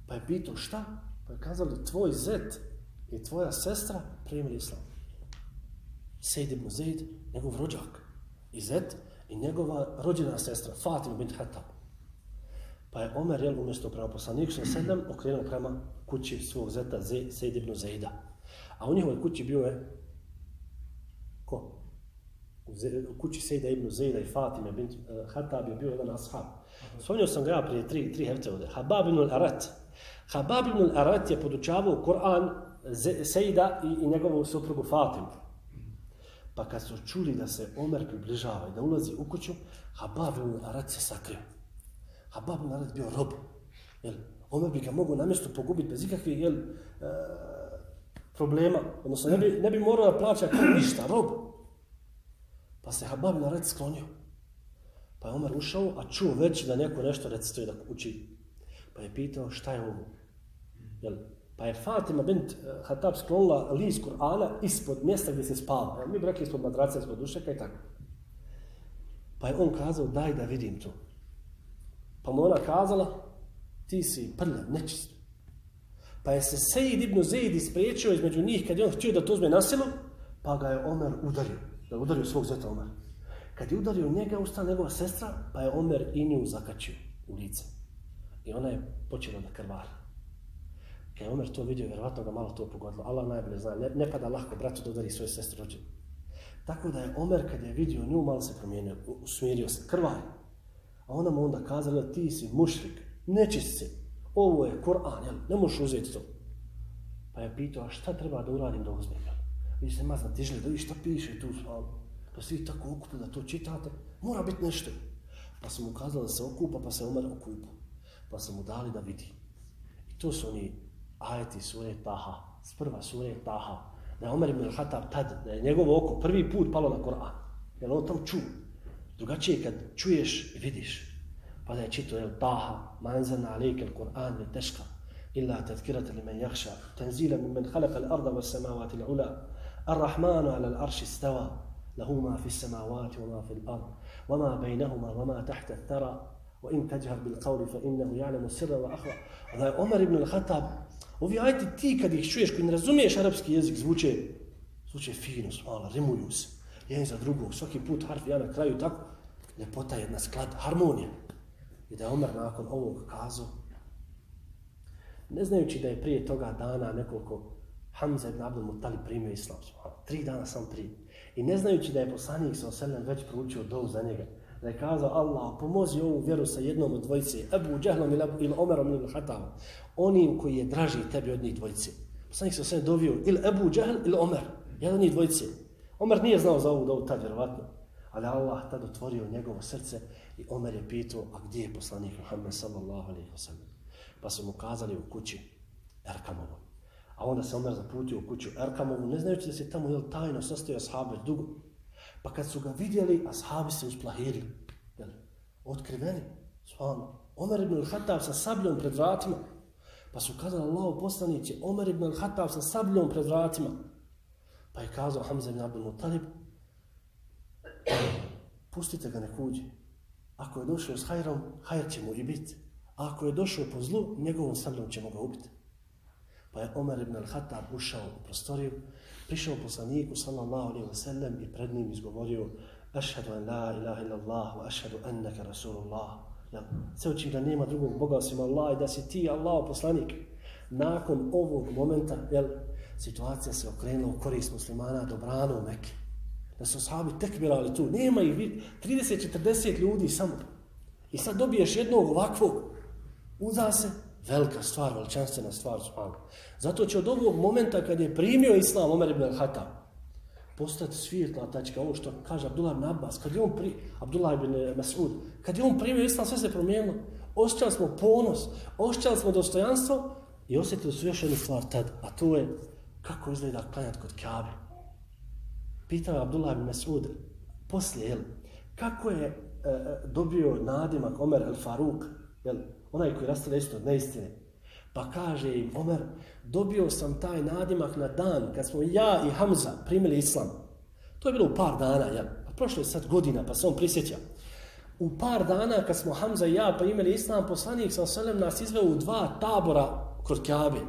Pa je pitao šta? Pa je kazao da tvoj zet i tvoja sestra primili islam. Sejid ibn Zaid, njegov rođak, i zet i njegova rođena sestra, Fatima bint Hatab. Pa je Omer, jel, umjesto prema poslaniku sa sedam, okrenuo prema kući svog zeta Sejid ibn Zeida. A u njihovoj kući bio je, ko? U, Ze, u kući Sejda ibn Zeida i Fatime bint uh, Hatab je bio jedan ashab. Svonio sam ga prije tri, tri hevte ovdje. Habab ibn al-Arat. Habab ibn al-Arat je podučavao Kur'an Sejda i, i njegovu suprugu Fatimu. Pa kad su čuli da se Omer približava i da ulazi u kuću, Habab ibn Arat se sakrio. Habab ibn Arad bio rob. Jel, Omer bi ga mogu na mjestu pogubiti bez ikakvih jel, e, problema. Odnosno, ne bi, ne bi morao da plaća kao ništa, rob. Pa se Habab na red sklonio. Pa je Omer ušao, a čuo već da neko nešto recituje da uči. Pa je pitao šta je ovo? Jel, Pa je Fatima bint e, Hatab sklonila list Kur'ana ispod mjesta gdje se spava. Mi bi rekli ispod madraca, ispod dušeka i tako. Pa je on kazao, daj da vidim to. Pa mu ona kazala, ti si prljav, nečist. Pa je se Sejid ibn Zejid ispriječio između njih kad je on htio da to uzme nasilu, pa ga je Omer udario. Da je udario svog zeta Omer. Kad je udario njega, ustala njegova sestra, pa je Omer i nju zakačio u lice. I ona je počela da krvari. Kad je Omer to vidio, vjerovatno ga malo to pogodilo. Allah najbolje zna, ne, ne pada lahko bratu da udari svoje sestre rođe. Tako da je Omer, kad je vidio nju, malo se promijenio, usmirio se, krvari. A ona mu onda kazala, ti si mušrik, nečist si, ovo je Kur'an, jel? ne možeš uzeti to. Pa je pitao, a šta treba da uradim da uzmem? Jel? Vi ste mazna tižili, da vi šta piše tu, pa svi tako okupu da to čitate, mora biti nešto. Pa sam mu kazala da se okupa, pa se Omer okupa. Pa sam mu dali da vidi. I to su oni ajeti sure Taha, s prva sure Taha, da je Omer ibn al-Hatab tad, da je njegovo oko prvi put palo na Kur'an. jer on tam ču. Drugačije kad čuješ i vidiš, pa da je čito, jel, Taha, manzana, alike, Koran, je teška, إلا تذكرة لمن يخشى تنزيلا ممن خلق الأرض والسماوات العلى الرحمن على الأرش استوى له ما في السماوات وما في الأرض وما بينهما وما تحت الثرى وإن تجهر بالقول فإنه يعلم السر وأخوى هذا عمر بن الخطاب Ovi ajti ti kad ih čuješ, koji ne razumiješ arapski jezik, zvuče, zvuče fino, smala, rimuju se. Jedan za drugog, svaki put harf ja na kraju, tako, ljepota jedna sklad, harmonija. I da je Omer nakon ovog kazao, ne znajući da je prije toga dana nekoliko Hamza ibn Abdul Muttalib primio islam, tri dana sam tri. I ne znajući da je poslanik sa oselem već proučio dovu za njega, da je kazao Allah, pomozi ovu vjeru sa jednom od dvojice, Ebu Džehlom ili Omerom ili Hatavom, onim koji je draži tebi od njih dvojice. Poslanik se sve dovio ili Ebu Džehl ili Omer, jedan od njih dvojice. Omer nije znao za ovu dovu tad, vjerovatno. Ali Allah tad otvorio njegovo srce i Omer je pitao, a gdje je poslanik Muhammed sallallahu alaihi wa? Pa su mu kazali u kući Erkamovo. A onda se Omer zaputio u kuću Erkamovu, ne znajući da se tamo jel, tajno sastoje ashabi dugo. Pa kad su ga vidjeli, ashabi se usplahirili. Jel, otkriveni. Svano. Omer ibn al-Khattab sa sabljom pred vratima. Pa su kazali Allah poslanici, Omer ibn al-Khattab sa sabljom pred vratima. Pa je kazao Hamza ibn Abdul Muttalib, pustite ga nek uđe. Ako je došao s hajrom, hajr će mu i biti. A ako je došao po zlu, njegovom sabljom ćemo ga ubiti. Pa je Omer ibn al-Hattab ušao u prostoriju, prišao poslaniku sallallahu alaihi wa sallam i pred njim izgovorio Ašhadu an la ilaha illa Allah wa ašhadu annaka Rasulullah. Ja, se učim da nema drugog Boga osim Allah i da si ti Allah poslanik. Nakon ovog momenta, jel, situacija se okrenula u korist muslimana dobrano u Mekke. Da su sahabi tek birali tu. Nema ih 30-40 ljudi samo. I sad dobiješ jednog ovakvog. Uza se, velika stvar, veličanstvena stvar. Subhanu. Zato će od ovog momenta kad je primio Islam Omer ibn al-Hatab postati svijetla tačka, ovo što kaže Abdullah ibn Abbas, kad je on pri, Abdullah ibn Mas'ud, kad je on primio Islam, sve se promijenilo. Osjećali smo ponos, osjećali smo dostojanstvo i osjetili su još jednu stvar tad, a to je kako izgleda klanjati kod Kabe. Pitao je Abdullah ibn Mas'ud, poslije, jel, kako je e, e dobio nadimak Omer el-Faruk, jel, onaj koji rastavlja isto od neistine. Pa kaže im, Omer, dobio sam taj nadimak na dan kad smo ja i Hamza primili islam. To je bilo u par dana, jel? A prošlo je sad godina, pa se on prisjeća. U par dana kad smo Hamza i ja primili islam, poslanik sa oselem nas izveo u dva tabora kod Kjabe.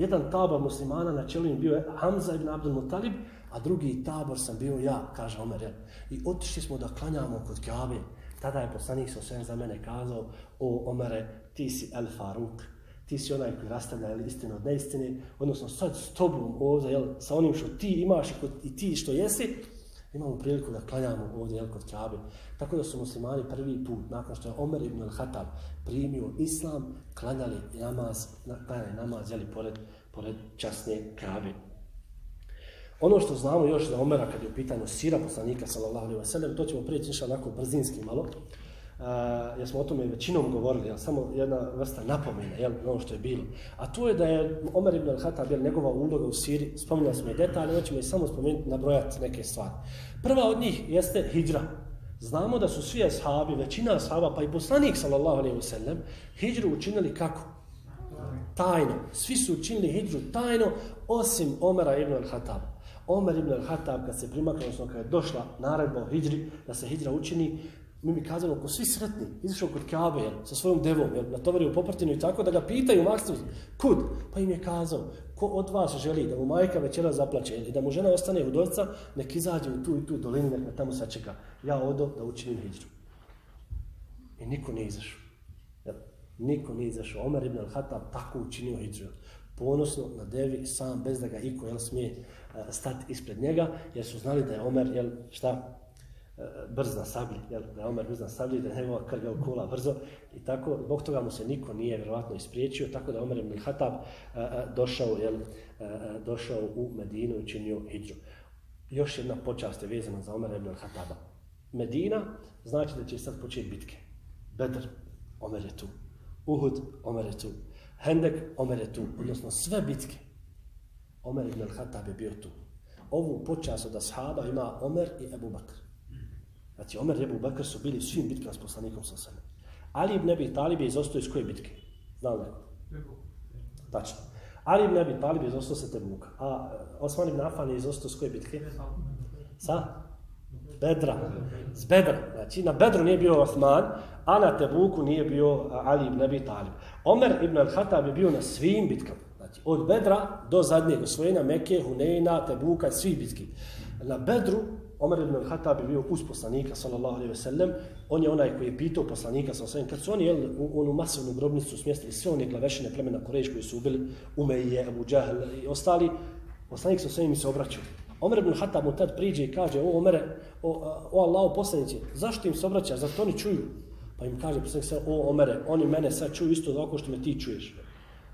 Jedan tabor muslimana na čelu im bio je Hamza ibn Abdul Muttalib, a drugi tabor sam bio ja, kaže Omer. Jel? I otišli smo da klanjamo kod Kabe. Tada je poslanik sa oselem za mene kazao, o Omere, ti si El Faruk, ti si onaj koji rastavlja jel, istinu od neistine, odnosno sad s tobom ovdje, jel, sa onim što ti imaš i, kod, i ti što jesi, imamo priliku da klanjamo ovdje jel, kod Kabe. Tako da su muslimani prvi put, nakon što je Omer ibn al-Hatab primio islam, klanjali namaz, klanjali namaz, jeli, pored, pored časne Kabe. Ono što znamo još za Omera kad je u pitanju sira poslanika sallallahu alejhi ve sellem, to ćemo prijeći nešto onako brzinski malo. Eh, a, ja smo o tome većinom govorili, jel, samo jedna vrsta napomena, jel, ono što je bilo. A to je da je Omer ibn al-Hatab, jel, njegova uloga u Siri, spominjali smo i detalje, hoćemo i samo spomenuti, nabrojati neke stvari. Prva od njih jeste hijra. Znamo da su svi ashabi, većina ashaba, pa i poslanik, sallallahu alejhi ve sellem, hijru učinili kako? Tajno. Svi su učinili hijru tajno, osim Omera ibn al-Hatab. Omer ibn al-Hatab, kad se primakao, odnosno kad je došla naredba o hijri, da se hijra učini, mi mi kazali, ko svi sretni, izišao kod Kabe, jel, sa svojom devom, jel, na tovario poprtinu i tako, da ga pitaju maksim, kud? Pa im je kazao, ko od vas želi da mu majka večera zaplače ili da mu žena ostane u dojca, nek izađe u tu i tu dolinu, nek me tamo sačeka. Ja odo da učinim hijđu. I niko nije izašao. Jel, niko nije izašao. Omer ibn al-Hatab tako učinio hijđu. Ponosno na devi, sam, bez da ga iko jel, smije e, stati ispred njega, jer su znali da je Omer, jel, šta, E, brz na sablji, jel, da je Omer brz na sablji, da je njegova krga u brzo i tako, zbog toga mu se niko nije vjerovatno ispriječio, tako da Omer ibn Hatab e, e, došao, jel, došao u Medinu i učinio hijđu. Još jedna počast je vezana za Omer ibn Hataba. Medina znači da će sad početi bitke. Bedr, Omer je tu. Uhud, Omer je tu. Hendek, Omer je tu. Odnosno sve bitke. Omer ibn Hatab je bio tu. Ovu počast od ashaba ima Omer i Ebu Bakr. Znači, Omer i Ebu Bakr su bili svim bitkama s poslanikom sa sebe. Ali ibn Abi Talib je izostao iz koje bitke? Znao li? Tačno. Ali ibn Abi Talib je izostao sa Tebuka. A e, Osman ibn Afan je izostao s koje bitke? Sa? Bedra. S Bedra. Znači, na Bedru nije bio Osman, a na Tebuku nije bio Ali ibn Abi Talib. Omer ibn al-Hatab je bio na svim bitkama. Znači, od Bedra do zadnjeg osvojenja Mekke, Huneina, Tebuka, svih bitki. Na Bedru Omer ibn al-Hatab je bio uz poslanika, sallallahu alaihi ve sellem. On je onaj koji je pitao poslanika, sallallahu alaihi ve sellem, kad su oni jel, u onu masovnu grobnicu smjestili sve one glavešine plemena Korejš koji su ubili, Umeije, Abu Džahl i ostali, poslanik sallallahu alaihi ve se obraćao. Omer ibn al-Hatab mu tad priđe i kaže, o Omere, o, o Allahu poslanici, zašto im se obraćaš, zašto oni čuju? Pa im kaže poslanik sallallahu o Omere, oni mene sad čuju isto tako što me ti čuješ.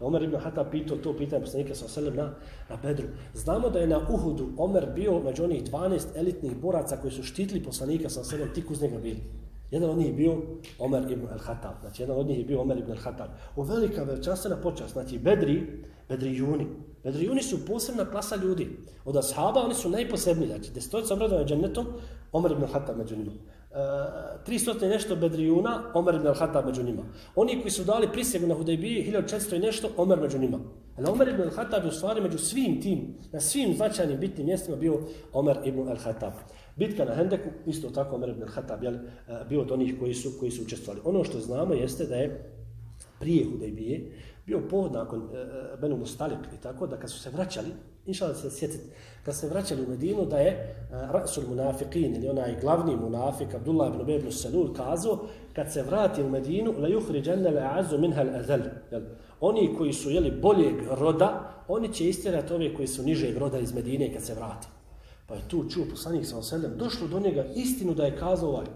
Omer ibn Hata pitao to pitanje poslanika sa Selem na, na Bedru. Znamo da je na Uhudu Omer bio među onih 12 elitnih boraca koji su štitili poslanika sa Selem, tik uz njega bili. Jedan od njih je bio Omer ibn al-Hatab. Znači, jedan od njih je bio Omer ibn al-Hatab. U velika veličanstvena počast. Znači, Bedri, Bedri Juni. Bedri Juni su posebna klasa ljudi. Od ashaba oni su najposebniji. Znači, destojica obradova džennetom, Omer ibn al-Hatab među njima. E, 300 i nešto bedrijuna, Omer ibn al-Hatab među njima. Oni koji su dali prisjegu na Hudejbiji, 1400 i nešto, Omer među njima. Ali Omer ibn al-Hatab je u stvari među svim tim, na svim značajnim bitnim mjestima bio Omer ibn al-Hatab. Bitka na Hendeku, isto tako Omer ibn al-Hatab je e, bio od onih koji su, koji su učestvovali. Ono što znamo jeste da je prije Hudejbije bio povod nakon e, e, Benu Mustalik i tako, da kad su se vraćali, inšala se sjetiti, kad se vraćali u Medinu, da je Rasul Munafiqin, ili onaj glavni munafik, Abdullah ibn Ubej ibn Salul, kazao, kad se vrati u Medinu, la juhri dženne le azu minha al Oni koji su jeli boljeg roda, oni će istjerati ove koji su nižeg roda iz Medine kad se vrati. Pa je tu čuo poslanik sa oselem, došlo do njega istinu da je kazao ovaj.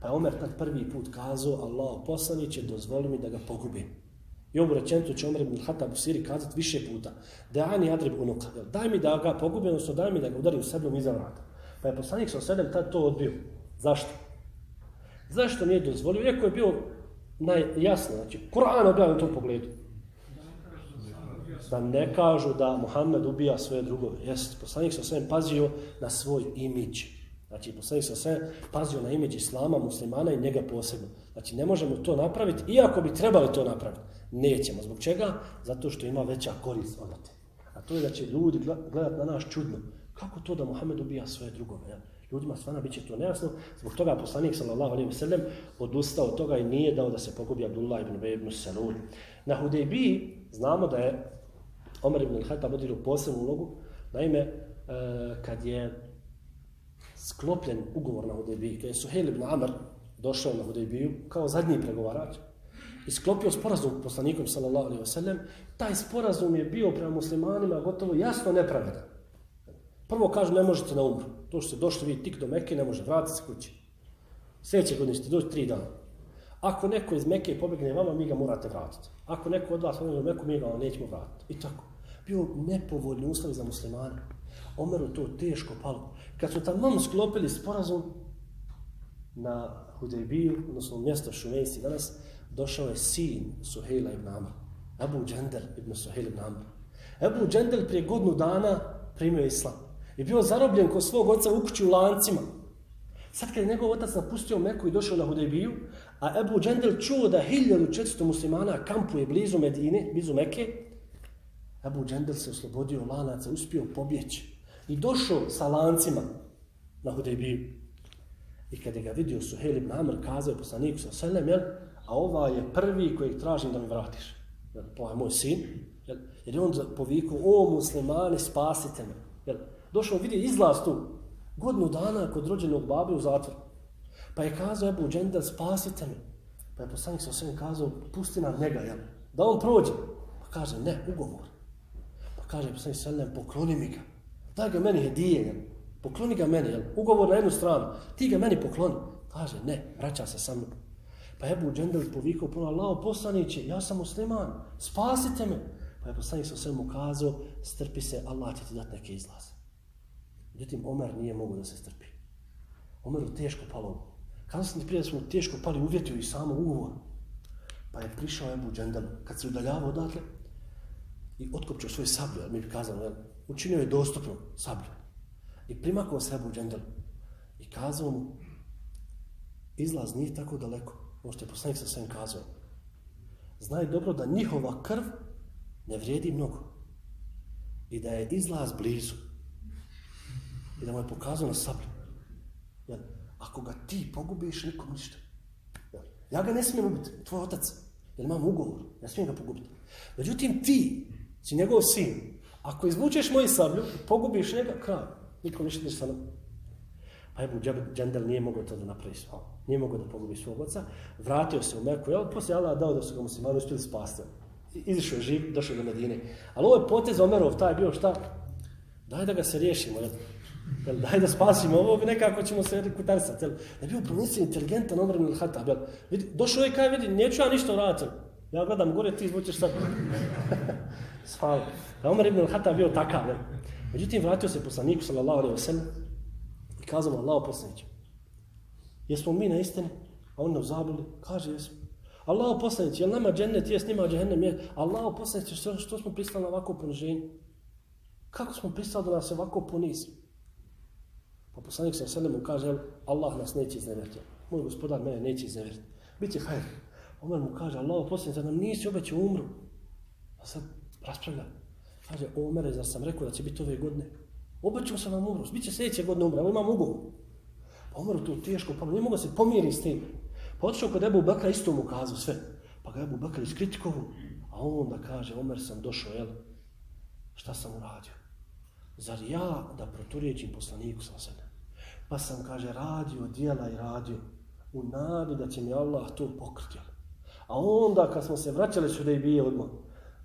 Pa je Omer tad prvi put kazao, Allah poslaniće, dozvoli mi da ga pogubim. I ovu rečenicu će Omer ibn Hatab u Siri kazati više puta. Da ani adrib unuka. Daj mi da ga pogubim, odnosno daj mi da ga udarim sabljom iza vrata. Pa je poslanik sa sedem tad to odbio. Zašto? Zašto nije dozvolio? Iako je bio najjasno, znači, Kur'an objavio u tom pogledu. Da ne kažu da Muhammed ubija svoje drugove. Jest, poslanik sa sedem pazio na svoj imidž. Znači, poslanik sa sedem pazio na imidž Islama, muslimana i njega posebno. Znači, ne možemo to napraviti, iako bi trebali to napraviti. Nećemo. Zbog čega? Zato što ima veća korist od te. A to je da će ljudi gledat na nas čudno. Kako to da Muhammed ubija svoje drugove? Ja? Ljudima stvarno bit će to nejasno. Zbog toga poslanik sallallahu alaihi wa sallam odustao od toga i nije dao da se pogubi Abdullah ibn Ubej ibn Salul. Na Hudejbi znamo da je Omer ibn al-Hatab odirio posebnu ulogu. Naime, e, kad je sklopljen ugovor na Hudejbi, kad je Suhejl ibn Amr došao na Hudejbiju kao zadnji pregovarač, i sklopio sporazum s poslanikom sallallahu alaihi wasallam, taj sporazum je bio prema muslimanima gotovo jasno nepravedan. Prvo kaže ne možete na umru. To što ste došli vi tik do Mekke, ne može vratiti se kući. Sljedeće godine ćete doći tri dana. Ako neko iz Mekke pobegne vama, mi ga morate vratiti. Ako neko od vas pobegne u Meku, mi ga nećemo vratiti. I tako. Bio nepovoljni uslovi za muslimane. Omeru to teško palo. Kad su tamo sklopili sporazum na Hudejbiju, odnosno mjesto Šumejsi danas, došao je sin Suhejla ibn Amr, Abu Džendel ibn Suhejla ibn Amr. Abu Džendel prije godinu dana primio islam i bio zarobljen kod svog oca u kući u lancima. Sad kad je njegov otac napustio Meku i došao na Hudejbiju, a Abu Džendel čuo da 1400 muslimana kampuje blizu Medine, blizu Meke, Abu Džendel se oslobodio lanaca, uspio pobjeći i došao sa lancima na Hudejbiju. I kad je ga vidio Suhejl ibn Amr, kazao je poslaniku sa Selem, jel, a ova je prvi kojeg tražim da mi vratiš. Jel, to je moj sin. Jel, jer je on povikao, o muslimani, spasite me. Jel, došao vidi izlaz tu, godinu dana kod rođenog babi u zatvor. Pa je kazao Ebu Džendel, spasite me. Pa je poslanik sa svem kazao, pusti nam njega, jel, da on prođe. Pa kaže, ne, ugovor. Pa kaže poslanik sa svem, pokloni mi ga. Daj ga meni hedije, jel. Pokloni ga meni, jel. Ugovor na jednu stranu. Ti ga meni pokloni. Kaže, ne, vraća se sa mnom. Pa Ebu Džendel povikao puno, Allaho poslaniće, ja sam musliman, spasite me. Pa je poslanik sa svemu kazao, strpi se, Allah će ti dati neke izlaze. Međutim, Omer nije mogu da se strpi. Omer je teško palo. Kada sam ti prije da smo teško pali, uvjetio i samo ugovor. Pa je prišao Ebu Džendel, kad se udaljavao odatle, i otkopčio svoj sablju, mi bi kazano, jel, učinio je dostupno sablju. I primakao se Ebu Džendel i kazao mu, izlaz nije tako daleko. Ovo što je poslanik sa svem kazao. Znaj dobro da njihova krv ne vrijedi mnogo. I da je izlaz blizu. I da mu je pokazano sablju. Jel? Ako ga ti pogubiš, nikom ništa. Jel? Ja ga ne smijem ubiti, tvoj otac. Jer imam ugovor, ne smijem ga pogubiti. Međutim, ti si njegov sin. Ako izvučeš moju sablju pogubiš njega, kraj. Nikom ništa ništa sa Pa Ebu Džendel nije mogao to da napravi svoj. Nije mogao da pogubi svog oca. Vratio se u Meku. Jel, poslije Allah dao da su ga muslimani uspjeli spasti. Izišao je živ, došao do Medine. Ali ovo je potez Omerov, taj bio šta? Daj da ga se riješimo. Jel? Jel, daj da spasimo ovog, nekako ćemo se rekutarsati, Jel? Je bio pronisio inteligentan Omer ibn Hatab. Jel? Vidi, došao je kaj vidi, neću ja ništa vratiti. Ja gledam gore, ti izvučeš sad. Svala. Omer ibn Hatab bio takav. Jel? Međutim, vratio se poslaniku, sallallahu alaihi wa sallam, I mu, Allah poslaniće. Jesmo mi na istini? A on nam zabili. Kaže jesmo. Allah poslaniće, jel nama džennet jes, nima džennem je. Allah poslaniće, što, što smo pristali na ovako poniženje? Kako smo pristali da nas ovako ponizi? Pa poslanik sa sve mu kaže, Allah nas neće iznevjeriti. Moj gospodar mene neće iznevjeriti. Biće hajde. Omer mu kaže, Allah poslaniće, da nam nisi obećao umru. A sad raspravljamo. Kaže, Omer, zar sam rekao da će biti ove godine? Obećao sam vam umru, bit će sljedeće godine umre, ali imam ugovor. Pa umru to teško, pa ne mogu se pomiriti s tim. Pa otišao kod Ebu Bekra, isto mu kazao sve. Pa ga Ebu Bekra iskritikovu, a on da kaže, Omer sam došao, jel? Šta sam uradio? Zar ja da proturječim poslaniku sa sebe? Pa sam, kaže, radio, dijela i radio, u nadu da će mi Allah to pokriti. A onda, kad smo se vraćali su da i bije odmah,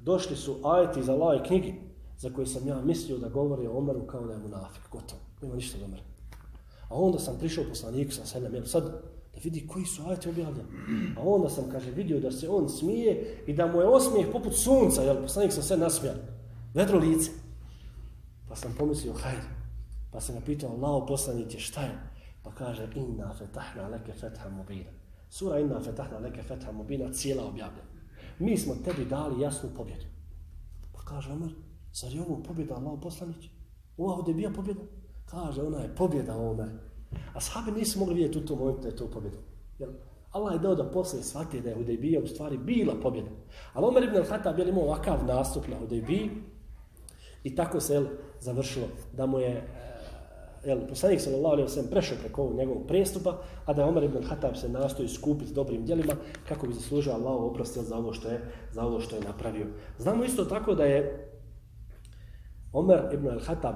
došli su ajeti iz Allahove knjigi, za koje sam ja mislio da govori o Omeru kao da je munafik, gotovo, nema ništa od Omera. A onda sam prišao poslaniku sa selem, jel sad da vidi koji su ajeti objavljeni. A onda sam, kaže, vidio da se on smije i da mu je osmijeh poput sunca, jel, poslanik sam sve nasmijan, vedro lice. Pa sam pomislio, hajde, pa sam ga pitao, Allaho poslaniće, šta je? Pa kaže, inna fetahna leke fetha mubina. Sura inna fetahna leke fetha mubina, cijela objavljena. Mi smo tebi dali jasnu pobjedu. Pa kaže Omer, Zar je ovo pobjeda Allah poslanić? Ova ovdje bija pobjeda? Kaže, ona je pobjeda ovome. A sahabi nisu mogli vidjeti u tom momentu da je to pobjeda. Jel? Allah je dao da posle shvate da je Hudejbija u stvari bila pobjeda. Ali Omer ibn al-Hatab je imao ovakav nastup na Hudejbiji i tako se jel, završilo da mu je e, jel, poslanik sallallahu alejhi ve sellem prešao preko ovog njegovog prestupa, a da Omer ibn Khattab se nastoji skupiti dobrim djelima kako bi zaslužio Allahov oprost za ovo što je za ovo što je napravio. Znamo isto tako da je Omer ibn al-Khattab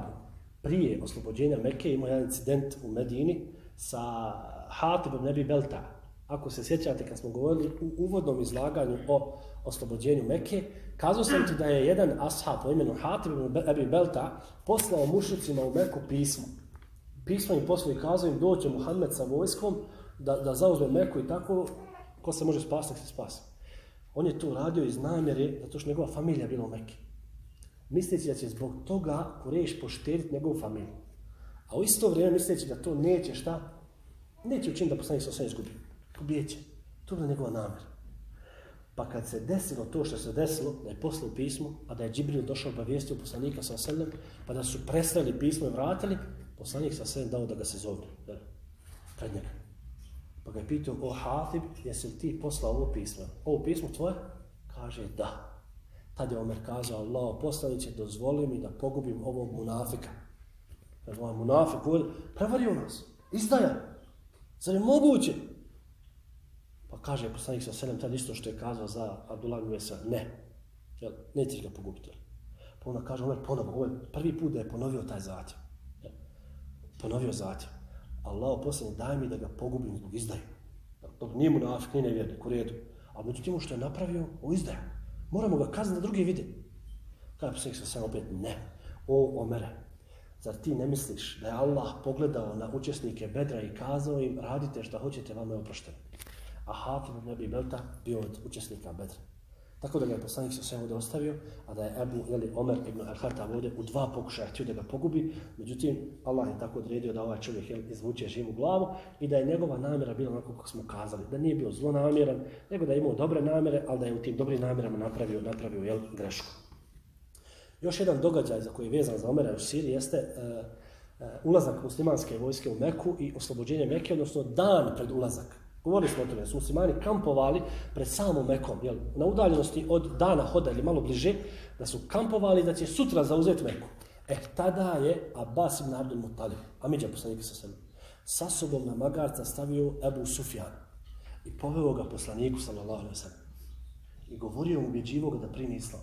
prije oslobođenja Mekke imao jedan incident u Medini sa Hatibom Nebi Belta. Ako se sjećate kad smo govorili u uvodnom izlaganju o oslobođenju Mekke, kazao sam ti da je jedan ashab po imenu Hatib ibn Abi Belta poslao mušicima u Meku pismo. Pismo im poslao i kazao im doće Muhammed sa vojskom da, da zauzme Meku i tako ko se može spasiti, se spasi. On je to radio iz namjere, zato što njegova familija bila u Mekke misleći da će zbog toga Kureš pošteriti njegovu familiju. A u isto vrijeme misleći da to neće šta? Neće učiniti da poslanik sa sve izgubi. Ubijeće. To je bila njegova namjera. Pa kad se desilo to što se desilo, da je poslao pismo, a da je Džibril došao obavijestio poslanika sa selem, pa da su prestali pismo i vratili, poslanik sa sve dao da ga se zove. Pred njega. Pa ga je pitao, o Hatib, jesi li ti poslao ovo pismo? Ovo pismo tvoje? Kaže, da. Tad je Omer kazao, Allah poslaniće, dozvoli mi da pogubim ovog munafika. Jer ovaj munafik uvijek prevario nas, izdaja. Zar je moguće? Pa kaže poslanik sa selem tad isto što je kazao za Abdullah Mesa, ne, jel, nećeš ga pogubiti. Pa onda kaže, Omer ponovo, ovo je prvi put da je ponovio taj zahtjev. Ponovio zatim. Allah poslaniće, daj mi da ga pogubim zbog izdaje. Dobro, nije munafik, nije nevjernik, u redu. Ali međutim, što je napravio, o izdaju. Moramo ga kazniti da drugi vide. Kada je poslanik sam opet, ne. O, Omere, zar ti ne misliš da je Allah pogledao na učesnike Bedra i kazao im, radite što hoćete, vam je oprošteno. A Hatim ne bi Belta bio od učesnika Bedra. Tako da ga je poslanik sa sve ovdje ostavio, a da je Ebu ili Omer ibn Al-Khattab ovdje u dva pokušaja htio da ga pogubi, međutim, Allah je tako odredio da ovaj čovjek jel, izvuče živu glavu i da je njegova namjera bila onako kako smo kazali, da nije bio zlonamjeran, nego da je imao dobre namjere, ali da je u tim dobrim namjerama napravio, napravio jel, grešku. Još jedan događaj za koji je vezan za Omera u Siriji jeste uh, uh, ulazak muslimanske vojske u Meku i oslobođenje Mekke, odnosno dan pred ulazak Govorili smo o tome, su muslimani kampovali pred samom Mekom, jel, na udaljenosti od dana hoda ili malo bliže, da su kampovali da će sutra zauzeti Meku. E, tada je Abbas ibn Abdul Muttalib, Amidja poslanika sa sebe, sa sobom na magarca stavio Ebu Sufjan i poveo ga poslaniku, sallallahu alaihi sallam. I govorio mu, ubjeđivo ga da primi islam.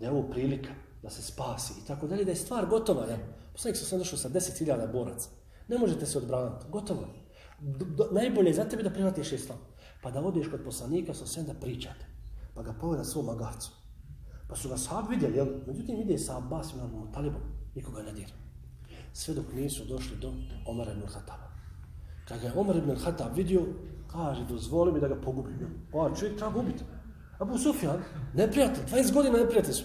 Da je ovo prilika da se spasi i tako dalje, da je stvar gotova. Jel? Poslanik sa sam došao sa 10.000 boraca. Ne možete se odbraniti. Gotovo je do, najbolje je za tebe da prihvatiš islam. Pa da odeš kod poslanika sa sve da pričate. Pa ga poveda svom magarcu. Pa su ga sahab vidjeli, jel? Međutim, vide sa Abbasim na talibom. Nikoga ne dira. Sve dok nisu došli do Omar ibn Khattaba. Kad ga je Omar ibn Khattab vidio, kaže, dozvoli mi da ga pogubim. Jel? Pa Ova čovjek treba ubiti. Abu Sufjan, neprijatelj, 20 godina neprijatelj s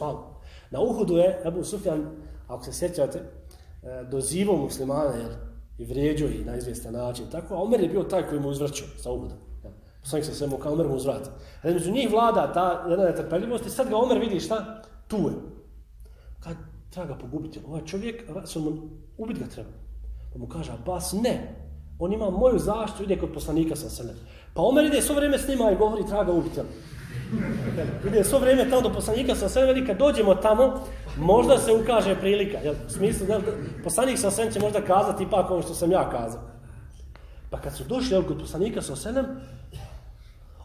Na Uhudu je Abu Sufjan, ako se sjećate, e, dozivo muslimana, jel? I vrijeđao ih na izvjestan način. Tako, a Omer je bio taj koji mu uzvraćao sa ugoda. Poslanik se svemu kao Omer mu uzvrati. Ali među njih vlada ta jedna netrpeljivost i sad ga Omer vidi šta? Tu je. Kad treba ga pogubiti, ovaj čovjek, mu ubiti ga treba. Pa mu kaže, Abbas, ne. On ima moju zaštitu, ide kod poslanika sa sene. Pa Omer ide svo vrijeme s njima i govori, traga ga ubiti. Ljudi, svo vrijeme tamo do poslanika sa sve velika, dođemo tamo, možda se ukaže prilika. Jel, u smislu, jel, poslanik sa sve će možda kazati ipak ovo što sam ja kazao. Pa kad su došli jel, kod poslanika sa sve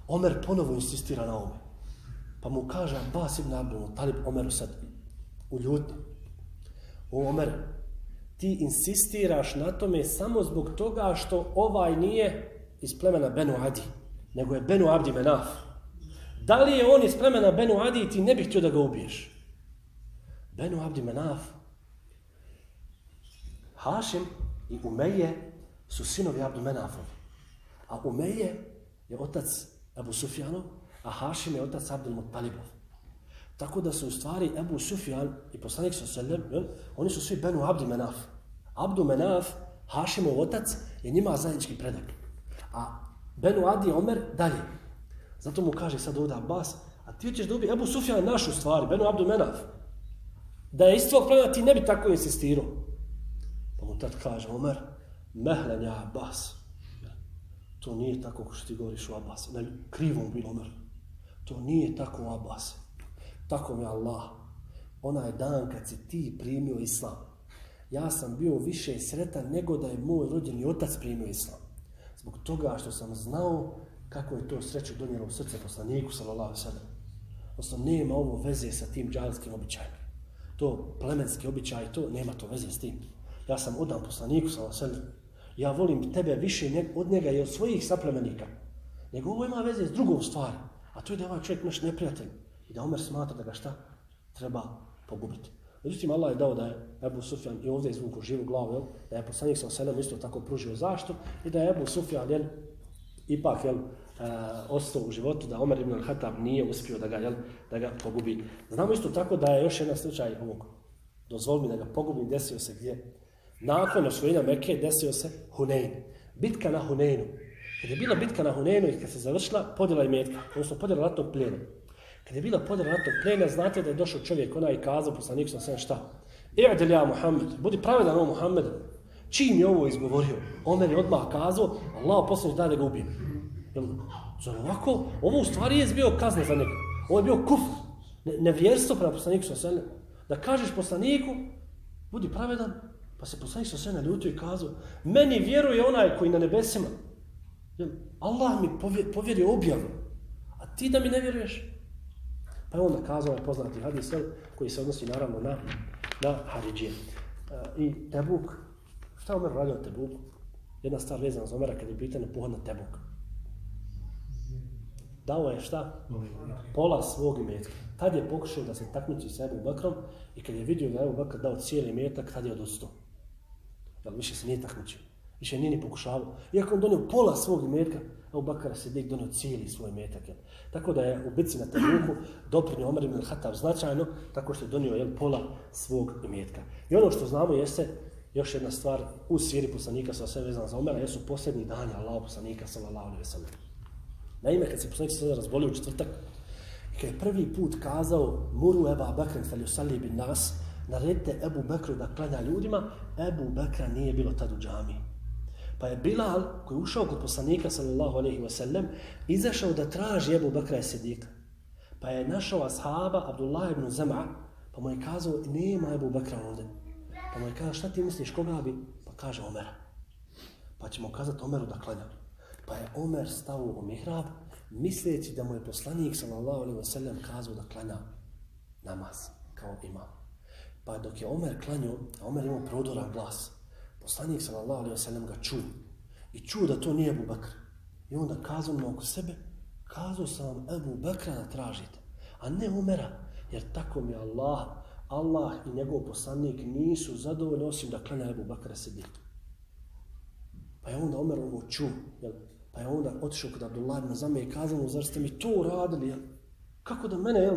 Omer ponovo insistira na ome. Pa mu kaže Abbas ibn Abdul Talib Omeru sad u ljutnju. O Omer, ti insistiraš na tome samo zbog toga što ovaj nije iz plemena Benu Adi, nego je Benu Abdi Menaf. Da li je on iz plemena Benu Adi i ti ne bih htio da ga ubiješ? Benu Abdi Menaf, Hašim i Umeje su sinovi Abdu Menafovi. A Umeje je otac Abu Sufjanov, a Hašim je otac Abdul Muttalibov. Tako da su u stvari Abu Sufjan i poslanik sa Selem, oni su svi Benu Abdi Menaf. Abdu Menaf, Hašimov otac, je njima zajednički predak. A Benu Adi Omer dalje. Zato mu kaže sad ovdje Abbas, a ti hoćeš da ubije Ebu Sufjan našu stvari, Benu Abdu Menaf. Da je iz tvojeg plemena ti ne bi tako insistirao. Pa mu tad kaže, Omer, mehlen ja Abbas. To nije tako kako što ti govoriš u Abbas. Ne, krivo bilo Omer. To nije tako u Abbas. Tako mi Allah. Onaj dan kad si ti primio Islam, ja sam bio više sretan nego da je moj rođeni otac primio Islam. Zbog toga što sam znao kako je to sreću donijelo u srce poslaniku, sallallahu sallam. Odnosno, nema ovo veze sa tim džalskim običajima to plemenski običaj, to nema to veze s tim. Ja sam odan poslaniku, sallallahu sallam. ja volim tebe više od njega i od svojih saplemenika. Nego ovo ima veze s drugom stvari. A to je da je ovaj čovjek naš neprijatelj. I da Omer smatra da ga šta treba pogubiti. Međutim, Allah je dao da je Ebu Sufjan i ovdje izvuku živu glavu, jel? da je poslanik sa oselem isto tako pružio zaštu i da je Ebu Sufjan jel, ipak jel, uh, ostao u životu, da Omer ibn al-Hatab nije uspio da ga, jel, da ga pogubi. Znamo isto tako da je još jedan slučaj ovog, dozvol mi da ga pogubim, desio se gdje? Nakon osvojenja Mekke desio se Hunein. Bitka na Huneinu. Kad je bila bitka na Huneinu i kad se završila, podjela imetka, odnosno podjela ratnog plijena. Kad je bila podjela ratnog plijena, znate da je došao čovjek, onaj kazao, poslanik sam sve šta? I'dil ja Muhammed, budi pravedan o Muhammedu. Čim je ovo izgovorio, Omer je odmah kazao, Allah posljedno da ga ubijem. Jel, zar ovako? Ovo u stvari je bio kazna za njega. Ovo je bio kuf. Ne, nevjerstvo prema poslaniku sa sene. Da kažeš poslaniku, budi pravedan, pa se poslanik sa sene ljutio i kazao, meni vjeruje onaj koji na nebesima. Jel, Allah mi povjerio objavu, a ti da mi ne vjeruješ? Pa je onda kazao ovaj poznati hadis, koji se odnosi naravno na, na Haridžije. E, I Tebuk, šta je Omer radio na Tebuku? Jedna stvar vezana za Omera kada je pitanje pohod na Tebuk dao je šta? Pola svog imetka. Tad je pokušao da se takmiči sa Ebu Bakrom i kad je vidio da je Ebu Bakr dao cijeli imetak, tad je odustao. Jel, više se nije takmičio. Više nije ni pokušavao. Iako on donio pola svog imetka, Ebu Bakara se nek donio cijeli svoj imetak. Jel. Tako da je u bitci na Tabuku doprinio Omer ibn Hatab značajno, tako što je donio jel, pola svog imetka. I ono što znamo jeste, još jedna stvar u siri poslanika sa sve vezano za Omera, jesu posljednji dani Allah poslanika sallallahu alaihi wa sallam. Naime, kad se poslanik sada razbolio u četvrtak, i kad je prvi put kazao Muru Eba Bekren fel yusalli bin nas, naredite Ebu Bekru da klanja ljudima, Ebu Bekra nije bilo tad u džami. Pa je Bilal, koji je ušao kod poslanika, sallallahu alaihi wa sallam, izašao da traži Ebu Bakra i Sidika. Pa je našao ashaba Abdullah ibn Zama, pa mu je kazao, nema Ebu Bakra ovdje. Pa mu je kazao, šta ti misliš, koga bi? Pa kaže Omera. Pa ćemo kazati Omeru da klanja. Pa je Omer stao u mihrab, misleći da mu je poslanik, sallallahu alaihi wa sallam, kazao da klanja namaz kao imam. Pa dok je Omer klanio, a Omer imao prodoran glas, poslanik sallallahu alaihi wa sallam ga čuo. I čuo da to nije Abu Bakr. I onda kazao mu oko sebe, kazao sam vam Abu Bakra da tražite, a ne Omera, jer tako mi Allah, Allah i njegov poslanik nisu zadovoljni osim da klanja Ebu Bakra sebi. Pa je onda Omer ovo čuo, jer pa je onda otišao kod Abdullah ibn Zame i kazao mu, zar ste mi to radili, jel? kako da mene, jel?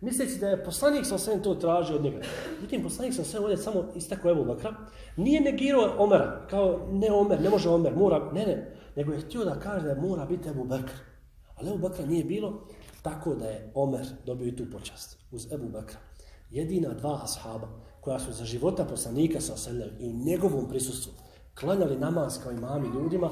misleći da je poslanik sa sve to tražio od njega. Međutim, poslanik sa sve ovdje samo istakao Ebu Bakra, nije negirao Omera, kao ne Omer, ne može Omer, mora, ne, ne, nego je htio da kaže da mora biti Ebu Bakr. Ali Ebu Bakra nije bilo tako da je Omer dobio i tu počast uz Ebu Bakra. Jedina dva ashaba koja su za života poslanika sa i u njegovom prisustvu klanjali namaz kao imami ljudima,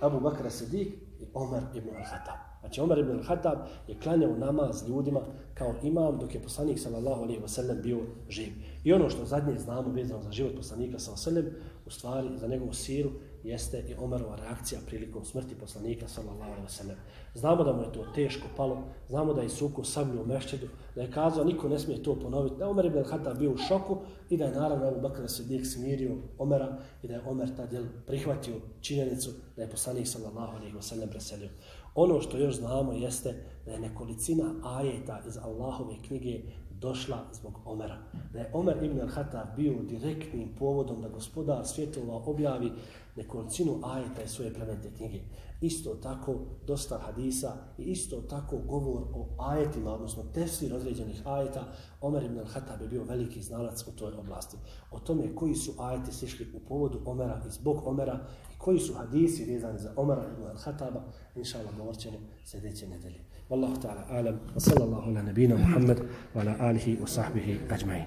Abu Bakr Sidik i Omer ibn al-Hatab. Znači Omer ibn al-Hatab je klanjao namaz ljudima kao imam dok je poslanik sallallahu alaihi wa sallam bio živ. I ono što zadnje znamo vezano za život poslanika sallallahu alaihi wa sallam, u stvari za njegovu siru jeste i Omerova reakcija prilikom smrti poslanika sallallahu alejhi ve sellem. Znamo da mu je to teško palo, znamo da je suko sablju u mešćidu, da je kazao niko ne smije to ponoviti. Da Omer ibn al-Hatab bio u šoku i da je naravno Abu Bakr Siddiq smirio Omera i da je Omer tad jel, prihvatio činjenicu da je poslanik sallallahu alejhi ve sellem preselio. Ono što još znamo jeste da je nekolicina ajeta iz Allahove knjige došla zbog Omera. Da je Omer ibn al-Hatab bio direktnim povodom da gospodar svjetova objavi nekolicinu ajeta iz svoje plemente knjige. Isto tako dosta hadisa i isto tako govor o ajetima, odnosno tefsir određenih ajeta, Omer ibn al-Hatab je bio veliki znalac u toj oblasti. O tome koji su ajeti sišli u povodu Omera i zbog Omera i koji su hadisi vezani za Omera ibn al-Hataba, inša Allah govorit ćemo sljedeće nedelje. Wallahu ta'ala alam, wa sallallahu ala nabina Muhammad wa ala alihi wa sahbihi ajma'in.